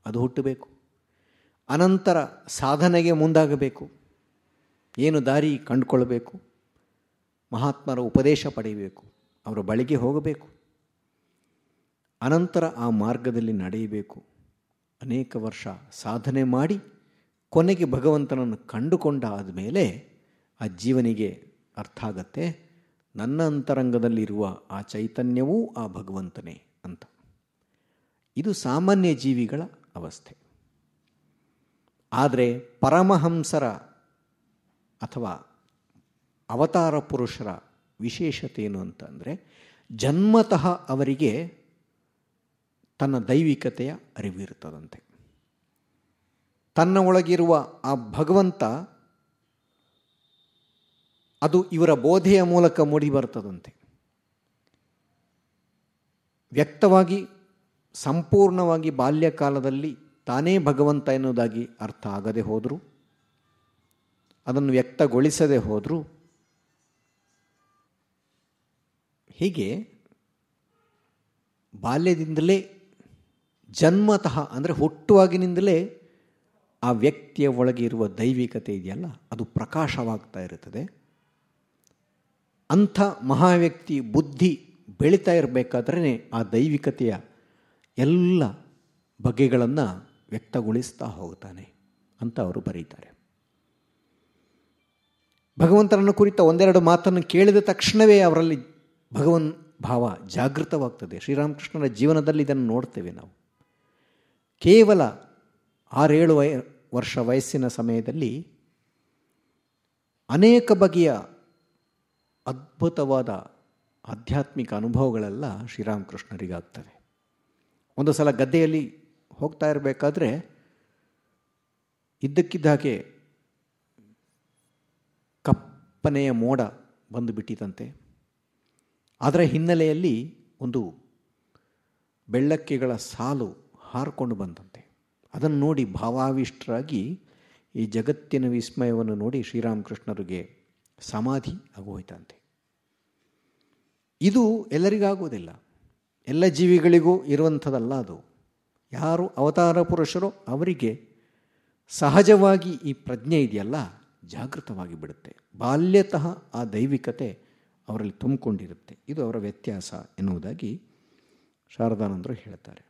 ಅದು ಹುಟ್ಟಬೇಕು. ಅನಂತರ ಸಾಧನೆಗೆ ಮುಂದಾಗಬೇಕು. ಏನು ದಾರಿ ಕಂಡುಕೊಳ್ಬೇಕು ಮಹಾತ್ಮರ ಉಪದೇಶ ಪಡೆಯಬೇಕು. ಅವರ ಬಳಿಗೆ ಹೋಗಬೇಕು. ಅನಂತರ ಆ ಮಾರ್ಗದಲ್ಲಿ ನಡೆಯಬೇಕು. ಅನೇಕ ವರ್ಷ ಸಾಧನೆ ಮಾಡಿ ಕೊನೆಗೆ ಭಗವಂತನನ್ನು ಕಂಡುಕೊಂಡಾದ ಮೇಲೆ ಆ ಜೀವನಿಗೆ ಅರ್ಥ ಆಗತ್ತೆ. ನನ್ನ ಅಂತರಂಗದಲ್ಲಿರುವ ಆ ಚೈತನ್ಯವೂ ಆ ಭಗವಂತನೇ ಅಂತ. ಇದು ಸಾಮಾನ್ಯ ಜೀವಿಗಳ ಅವಸ್ಥೆ. ಆದರೆ ಪರಮಹಂಸರ ಅಥವಾ ಅವತಾರ ಪುರುಷರ ವಿಶೇಷತೆ ಏನು ಅಂತಂದರೆ ಜನ್ಮತಃ ಅವರಿಗೆ ತನ್ನ ದೈವಿಕತೆಯ ಅರಿವಿರುತ್ತದಂತೆ. ತನ್ನ ಒಳಗಿರುವ ಆ ಭಗವಂತ ಅದು ಇವರ ಬೋಧೆಯ ಮೂಲಕ ಮೂಡಿ ಬರ್ತದಂತೆ. ವ್ಯಕ್ತವಾಗಿ, ಸಂಪೂರ್ಣವಾಗಿ ಬಾಲ್ಯಕಾಲದಲ್ಲಿ ತಾನೇ ಭಗವಂತ ಎನ್ನುವುದಾಗಿ ಅರ್ಥ ಆಗದೆ ಹೋದರೂ, ಅದನ್ನು ವ್ಯಕ್ತಗೊಳಿಸದೆ ಹೋದರೂ. ಹೀಗೆ ಬಾಲ್ಯದಿಂದಲೇ ಜನ್ಮತಃ, ಅಂದರೆ ಹುಟ್ಟುವಾಗಿನಿಂದಲೇ ಆ ವ್ಯಕ್ತಿಯ ಒಳಗೆ ಇರುವ ದೈವಿಕತೆ ಇದೆಯಲ್ಲ, ಅದು ಪ್ರಕಾಶವಾಗ್ತಾ ಇರುತ್ತದೆ. ಅಂಥ ಮಹಾವ್ಯಕ್ತಿ ಬುದ್ಧಿ ಬೆಳೀತಾ ಇರಬೇಕಾದ್ರೆ ಆ ದೈವಿಕತೆಯ ಎಲ್ಲ ಬಗೆಗಳನ್ನು ವ್ಯಕ್ತಗೊಳಿಸ್ತಾ ಹೋಗ್ತಾನೆ ಅಂತ ಅವರು ಬರೀತಾರೆ. ಭಗವಂತನನ್ನು ಕುರಿತ ಒಂದೆರಡು ಮಾತನ್ನು ಕೇಳಿದ ತಕ್ಷಣವೇ ಅವರಲ್ಲಿ ಭಗವನ್ ಭಾವ ಜಾಗೃತವಾಗ್ತದೆ. ಶ್ರೀರಾಮಕೃಷ್ಣನ ಜೀವನದಲ್ಲಿ ಇದನ್ನು ನೋಡ್ತೇವೆ ನಾವು. ಕೇವಲ ಆರೇಳು ವಯ ವರ್ಷ ವಯಸ್ಸಿನ ಸಮಯದಲ್ಲಿ ಅನೇಕ ಬಗೆಯ ಅದ್ಭುತವಾದ ಆಧ್ಯಾತ್ಮಿಕ ಅನುಭವಗಳೆಲ್ಲ ಶ್ರೀರಾಮಕೃಷ್ಣರಿಗಾಗ್ತವೆ. ಒಂದು ಸಲ ಗದ್ದೆಯಲ್ಲಿ ಹೋಗ್ತಾ ಇರಬೇಕಾದ್ರೆ ಇದ್ದಕ್ಕಿದ್ದ ಹಾಗೆ ಕಪ್ಪನೆಯ ಮೋಡ ಬಂದು ಬಿಟ್ಟಿತಂತೆ. ಅದರ ಹಿನ್ನೆಲೆಯಲ್ಲಿ ಒಂದು ಬೆಳ್ಳಕ್ಕಿಗಳ ಸಾಲು ಹಾರಿಕೊಂಡು ಬಂದಂತೆ ಅದನ್ನು ನೋಡಿ ಭಾವಾವಿಷ್ಟರಾಗಿ ಈ ಜಗತ್ತಿನ ವಿಸ್ಮಯವನ್ನು ನೋಡಿ ಶ್ರೀರಾಮಕೃಷ್ಣರಿಗೆ ಸಮಾಧಿ ಆಗೋಯ್ತಂತೆ. ಇದು ಎಲ್ಲರಿಗಾಗೋದಿಲ್ಲ. ಎಲ್ಲ ಜೀವಿಗಳಿಗೂ ಇರುವಂಥದ್ದಲ್ಲ ಅದು. ಯಾರು ಅವತಾರ ಪುರುಷರೋ ಅವರಿಗೆ ಸಹಜವಾಗಿ ಈ ಪ್ರಜ್ಞೆ ಇದೆಯಲ್ಲ, ಜಾಗೃತವಾಗಿ ಬಿಡುತ್ತೆ. ಬಾಲ್ಯತಃ ಆ ದೈವಿಕತೆ ಅವರಲ್ಲಿ ತುಂಬಿಕೊಂಡಿರುತ್ತೆ. ಇದು ಅವರ ವ್ಯತ್ಯಾಸ ಎನ್ನುವುದಾಗಿ ಶಾರದಾನಂದರು ಹೇಳ್ತಾರೆ.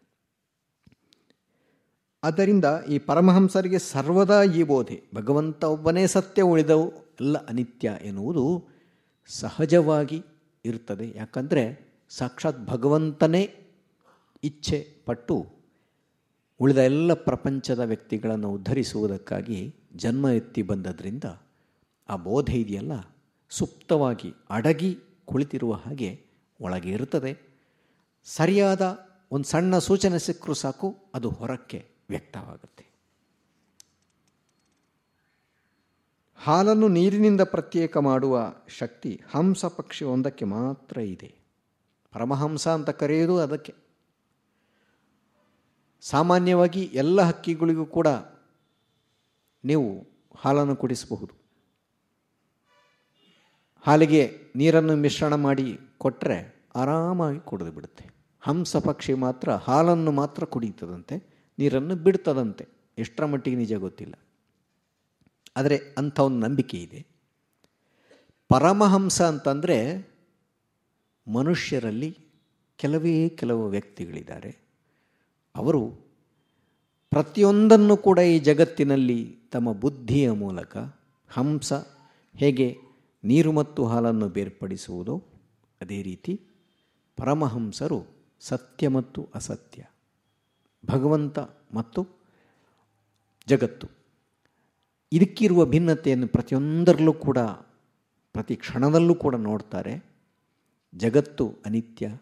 ಆದ್ದರಿಂದ ಈ ಪರಮಹಂಸರಿಗೆ ಸರ್ವದಾ ಈ ಬೋಧೆ. ಭಗವಂತ ಒಬ್ಬನೇ ಸತ್ಯ ಉಳಿದವು ಎಲ್ಲ ಅನಿತ್ಯ ಎನ್ನುವುದು ಸಹಜವಾಗಿ ಇರುತ್ತದೆ ಯಾಕಂದರೆ ಸಾಕ್ಷಾತ್ ಭಗವಂತನೇ ಇಚ್ಛೆ ಪಟ್ಟು ಉಳಿದ ಎಲ್ಲ ಪ್ರಪಂಚದ ವ್ಯಕ್ತಿಗಳನ್ನು ಉದ್ಧರಿಸುವುದಕ್ಕಾಗಿ ಜನ್ಮ ಎತ್ತಿ ಬಂದದ್ರಿಂದ ಆ ಬೋಧೆ ಇದೆಯಲ್ಲ, ಸುಪ್ತವಾಗಿ ಅಡಗಿ ಕುಳಿತಿರುವ ಹಾಗೆ ಒಳಗೆ ಇರುತ್ತದೆ. ಸರಿಯಾದ ಒಂದು ಸಣ್ಣ ಸೂಚನೆ ಸಿಕ್ಕರೂ ಸಾಕು, ಅದು ಹೊರಕ್ಕೆ ವ್ಯಕ್ತವಾಗುತ್ತೆ. ಹಾಲನ್ನು ನೀರಿನಿಂದ ಪ್ರತ್ಯೇಕ ಮಾಡುವ ಶಕ್ತಿ ಹಂಸ ಪಕ್ಷಿ ಒಂದಕ್ಕೆ ಮಾತ್ರ ಇದೆ. ಪರಮಹಂಸ ಅಂತ ಕರೆಯೋದು ಅದಕ್ಕೆ. ಸಾಮಾನ್ಯವಾಗಿ ಎಲ್ಲ ಹಕ್ಕಿಗಳಿಗೂ ಕೂಡ ನೀವು ಹಾಲನ್ನು ಕುಡಿಸಬಹುದು. ಹಾಲಿಗೆ ನೀರನ್ನು ಮಿಶ್ರಣ ಮಾಡಿ ಕೊಟ್ಟರೆ ಆರಾಮಾಗಿ ಕುಡಿದು ಬಿಡುತ್ತೆ. ಹಂಸ ಪಕ್ಷಿ ಮಾತ್ರ ಹಾಲನ್ನು ಮಾತ್ರ ಕುಡಿಯುತ್ತದಂತೆ ನೀರನ್ನು ಬಿಡ್ತದಂತೆ. ಎಷ್ಟರ ಮಟ್ಟಿಗೆ ನಿಜ ಗೊತ್ತಿಲ್ಲ. ಆದರೆ ಅಂಥ ಒಂದು ನಂಬಿಕೆ ಇದೆ. ಪರಮಹಂಸ ಅಂತಂದರೆ ಮನುಷ್ಯರಲ್ಲಿ ಕೆಲವೇ ಕೆಲವು ವ್ಯಕ್ತಿಗಳಿದ್ದಾರೆ. ಅವರು ಪ್ರತಿಯೊಂದನ್ನು ಕೂಡ ಈ ಜಗತ್ತಿನಲ್ಲಿ ತಮ್ಮ ಬುದ್ಧಿಯ ಮೂಲಕ ಹಂಸ ಹೇಗೆ ನೀರು ಮತ್ತು ಹಾಲನ್ನು ಬೇರ್ಪಡಿಸುವುದೋ ಅದೇ ರೀತಿ ಪರಮಹಂಸರು ಸತ್ಯ ಮತ್ತು ಅಸತ್ಯ, ಭಗವಂತ ಮತ್ತು ಜಗತ್ತು. ಇದಕ್ಕಿರುವ ಭಿನ್ನತೆಯನ್ನು ಪ್ರತಿಯೊಂದರಲ್ಲೂ ಕೂಡ, ಪ್ರತಿ ಕ್ಷಣದಲ್ಲೂ ಕೂಡ ನೋಡ್ತಾರೆ. ಜಗತ್ತು ಅನಿತ್ಯ,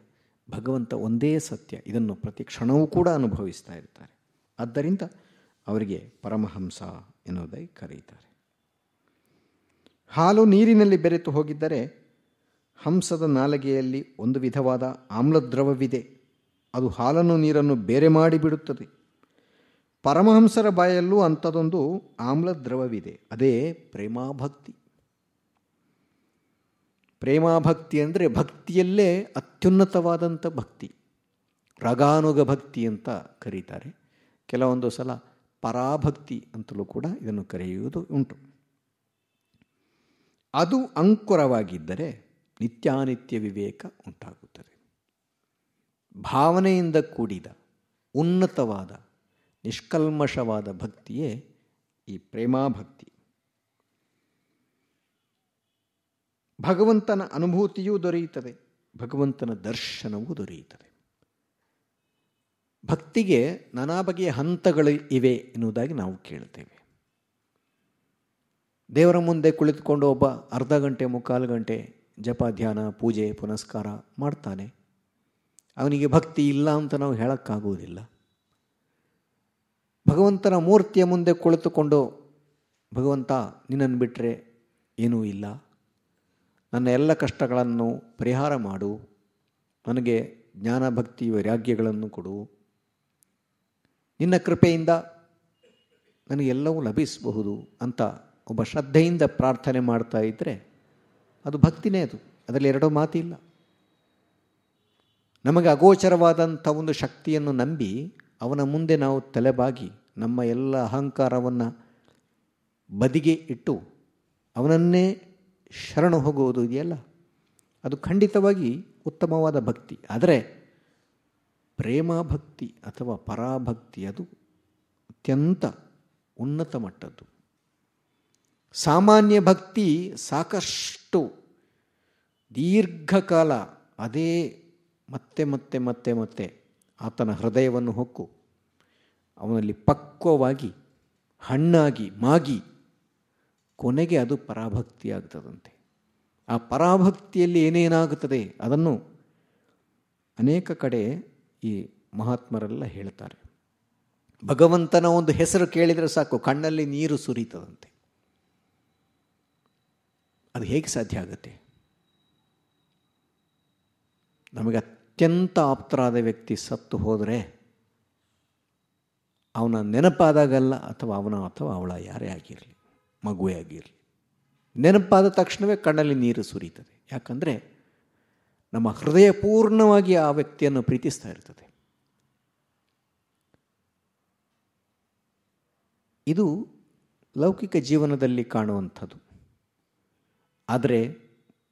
ಭಗವಂತ ಒಂದೇ ಸತ್ಯ, ಇದನ್ನು ಪ್ರತಿ ಕ್ಷಣವೂ ಕೂಡ ಅನುಭವಿಸ್ತಾ ಇರ್ತಾರೆ. ಆದ್ದರಿಂದ ಅವರಿಗೆ ಪರಮಹಂಸ ಎನ್ನುವುದಾಗಿ ಕರೆಯುತ್ತಾರೆ ಹಾಲು ನೀರಿನಲ್ಲಿ ಬೆರೆತು ಹೋಗಿದ್ದರೆ ಹಂಸದ ನಾಲಗೆಯಲ್ಲಿ ಒಂದು ವಿಧವಾದ ಆಮ್ಲದ್ರವವಿದೆ. ಅದು ಹಾಲನ್ನು ನೀರನ್ನು ಬೇರೆ ಮಾಡಿಬಿಡುತ್ತದೆ ಪರಮಹಂಸರ ಬಾಯಲ್ಲೂ ಅಂಥದೊಂದು ಆಮ್ಲದ್ರವವಿದೆ. ಅದೇ ಪ್ರೇಮಾಭಕ್ತಿ. ಪ್ರೇಮಾಭಕ್ತಿ ಅಂದರೆ ಭಕ್ತಿಯಲ್ಲೇ ಅತ್ಯುನ್ನತವಾದಂಥ ಭಕ್ತಿ. ರಗಾನುಗ ಭಕ್ತಿ ಅಂತ ಕರೀತಾರೆ. ಕೆಲವೊಂದು ಸಲ ಪರಾಭಕ್ತಿ ಅಂತಲೂ ಕೂಡ ಇದನ್ನು ಕರೆಯುವುದು ಉಂಟು. ಅದು ಅಂಕುರವಾಗಿದ್ದರೆ ನಿತ್ಯಾನಿತ್ಯ ವಿವೇಕ ಉಂಟಾಗುತ್ತದೆ. ಭಾವನೆಯಿಂದ ಕೂಡಿದ ಉನ್ನತವಾದ ನಿಷ್ಕಲ್ಮಷವಾದ ಭಕ್ತಿಯೇ ಈ ಪ್ರೇಮಾಭಕ್ತಿ. ಭಗವಂತನ ಅನುಭೂತಿಯೂ ದೊರೆಯುತ್ತದೆ, ಭಗವಂತನ ದರ್ಶನವೂ ದೊರೆಯುತ್ತದೆ. ಭಕ್ತಿಗೆ ನಾನಾ ಬಗೆಯ ಹಂತಗಳು ಇವೆ ಎನ್ನುವುದಾಗಿ ನಾವು ಕೇಳ್ತೇವೆ ದೇವರ ಮುಂದೆ ಕುಳಿತುಕೊಂಡು ಒಬ್ಬ ಅರ್ಧ ಗಂಟೆ, ಮುಕ್ಕಾಲು ಗಂಟೆ ಜಪ, ಧ್ಯಾನ, ಪೂಜೆ, ಪುನಸ್ಕಾರ ಮಾಡ್ತಾನೆ. ಅವನಿಗೆ ಭಕ್ತಿ ಇಲ್ಲ ಅಂತ ನಾವು ಹೇಳೋಕ್ಕಾಗುವುದಿಲ್ಲ. ಭಗವಂತನ ಮೂರ್ತಿಯ ಮುಂದೆ ಕುಳಿತುಕೊಂಡು, ಭಗವಂತ, ನಿನ್ನನ್ನು ಬಿಟ್ಟರೆ ಏನೂ ಇಲ್ಲ. ನನ್ನ ಎಲ್ಲ ಕಷ್ಟಗಳನ್ನು ಪರಿಹಾರ ಮಾಡು. ನನಗೆ ಜ್ಞಾನ ಭಕ್ತಿ ವೈರಾಗ್ಯಗಳನ್ನು ಕೊಡು. ನಿನ್ನ ಕೃಪೆಯಿಂದ ನನಗೆಲ್ಲವೂ ಲಭಿಸಬಹುದು ಅಂತ ಒಬ್ಬ ಶ್ರದ್ಧೆಯಿಂದ ಪ್ರಾರ್ಥನೆ ಮಾಡ್ತಾ ಇದ್ದರೆ ಅದು ಭಕ್ತಿನೇ ಅದು. ಅದರಲ್ಲಿ ಎರಡೂ ಮಾತಿಲ್ಲ. ನಮಗೆ ಅಗೋಚರವಾದಂಥ ಒಂದು ಶಕ್ತಿಯನ್ನು ನಂಬಿ ಅವನ ಮುಂದೆ ನಾವು ತಲೆಬಾಗಿ ನಮ್ಮ ಎಲ್ಲ ಅಹಂಕಾರವನ್ನು ಬದಿಗೆ ಇಟ್ಟು ಅವನನ್ನೇ ಶರಣು ಹೋಗುವುದು ಇದೆಯಲ್ಲ? ಅದು ಖಂಡಿತವಾಗಿ ಉತ್ತಮವಾದ ಭಕ್ತಿ. ಆದರೆ ಪ್ರೇಮ ಭಕ್ತಿ ಅಥವಾ ಪರಾಭಕ್ತಿ ಅದು ಅತ್ಯಂತ ಉನ್ನತ ಮಟ್ಟದ್ದು. ಸಾಮಾನ್ಯ ಭಕ್ತಿ ಸಾಕಷ್ಟು ದೀರ್ಘಕಾಲ ಅದೇ ಮತ್ತೆ ಮತ್ತೆ ಮತ್ತೆ ಮತ್ತೆ ಆತನ ಹೃದಯವನ್ನು ಹೊಕ್ಕು. ಅವನಲ್ಲಿ ಪಕ್ವವಾಗಿ, ಹಣ್ಣಾಗಿ, ಮಾಗಿ, ಕೊನೆಗೆ ಅದು ಪರಾಭಕ್ತಿ ಆಗ್ತದಂತೆ ಆ ಪರಾಭಕ್ತಿಯಲ್ಲಿ ಏನೇನಾಗುತ್ತದೆ ಅದನ್ನು ಅನೇಕ ಕಡೆ ಈ ಮಹಾತ್ಮರೆಲ್ಲ ಹೇಳ್ತಾರೆ. ಭಗವಂತನ ಒಂದು ಹೆಸರು ಕೇಳಿದರೆ ಸಾಕು, ಕಣ್ಣಲ್ಲಿ ನೀರು ಸುರಿತದಂತೆ. ಅದು ಹೇಗೆ ಸಾಧ್ಯ ಆಗುತ್ತೆ? ನಮಗೆ ಅತ್ಯಂತ ಆಪ್ತರಾದ ವ್ಯಕ್ತಿ ಸತ್ತು ಹೋದರೆ ಅವನ ನೆನಪಾದಾಗಲ್ಲ ಅಥವಾ ಅವನ ಅಥವಾ ಅವಳ ಯಾರೇ ಆಗಿರಲಿ, ಮಗುವೇ ಆಗಿರಲಿ. ನೆನಪಾದ ತಕ್ಷಣವೇ ಕಣ್ಣಲ್ಲಿ ನೀರು ಸುರಿಯುತ್ತದೆ ಯಾಕಂದರೆ ನಮ್ಮ ಹೃದಯ ಪೂರ್ಣವಾಗಿ ಆ ವ್ಯಕ್ತಿಯನ್ನು ಪ್ರೀತಿಸ್ತಾ ಇರ್ತದೆ. ಇದು ಲೌಕಿಕ ಜೀವನದಲ್ಲಿ ಕಾಣುವಂಥದ್ದು. ಆದರೆ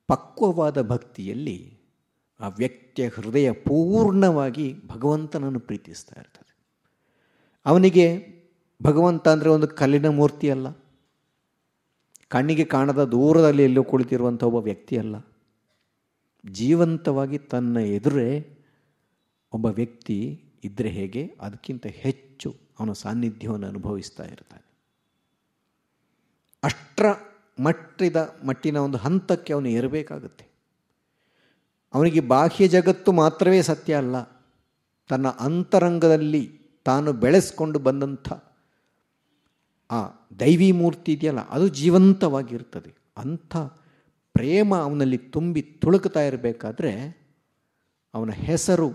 ಪಕ್ವವಾದ ಭಕ್ತಿಯಲ್ಲಿ ಆ ವ್ಯಕ್ತಿಯ ಹೃದಯ ಪೂರ್ಣವಾಗಿ ಭಗವಂತನನ್ನು ಪ್ರೀತಿಸ್ತಾ ಇರ್ತದೆ. ಅವನಿಗೆ ಭಗವಂತ ಅಂದರೆ ಒಂದು ಕಲ್ಲಿನ ಮೂರ್ತಿ ಅಲ್ಲ. ಕಣ್ಣಿಗೆ ಕಾಣದ ದೂರದಲ್ಲಿ ಎಲ್ಲೂ ಕುಳಿತಿರುವಂಥ ಒಬ್ಬ ವ್ಯಕ್ತಿ ಅಲ್ಲ. ಜೀವಂತವಾಗಿ ತನ್ನ ಎದುರೇ ಒಬ್ಬ ವ್ಯಕ್ತಿ ಇದ್ದರೆ ಹೇಗೆ? ಅದಕ್ಕಿಂತ ಹೆಚ್ಚು ಅವನ ಸಾನ್ನಿಧ್ಯವನ್ನು ಅನುಭವಿಸ್ತಾ ಇರ್ತಾನೆ. ಅಷ್ಟರ ಮಟ್ಟಿದ ಮಟ್ಟಿನ ಒಂದು ಹಂತಕ್ಕೆ ಅವನು ಏರಬೇಕಾಗುತ್ತೆ. ಅವನಿಗೆ ಬಾಹ್ಯ ಜಗತ್ತು ಮಾತ್ರವೇ ಸತ್ಯ ಅಲ್ಲ. ತನ್ನ ಅಂತರಂಗದಲ್ಲಿ ತಾನು ಬೆಳೆಸ್ಕೊಂಡು ಬಂದಂಥ ಆ ದೈವಿ ಮೂರ್ತಿ ಇದೆಯಲ್ಲ, ಅದು ಜೀವಂತವಾಗಿರ್ತದೆ. ಅಂಥ ಪ್ರೇಮ ಅವನಲ್ಲಿ ತುಂಬಿ ತುಳುಕ್ತಾ ಇರಬೇಕಾದ್ರೆ ಅವನ ಹೆಸರು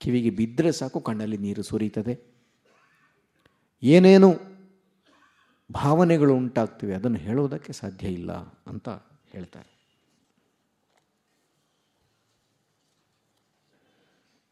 ಕಿವಿಗೆ ಬಿದ್ದರೆ ಸಾಕು, ಕಣ್ಣಲ್ಲಿ ನೀರು ಸುರಿತದೆ. ಏನೇನು ಭಾವನೆಗಳು ಉಂಟಾಗ್ತಿವೆ, ಅದನ್ನು ಹೇಳುವುದಕ್ಕೆ ಸಾಧ್ಯ ಇಲ್ಲ ಅಂತ ಹೇಳ್ತಾರೆ.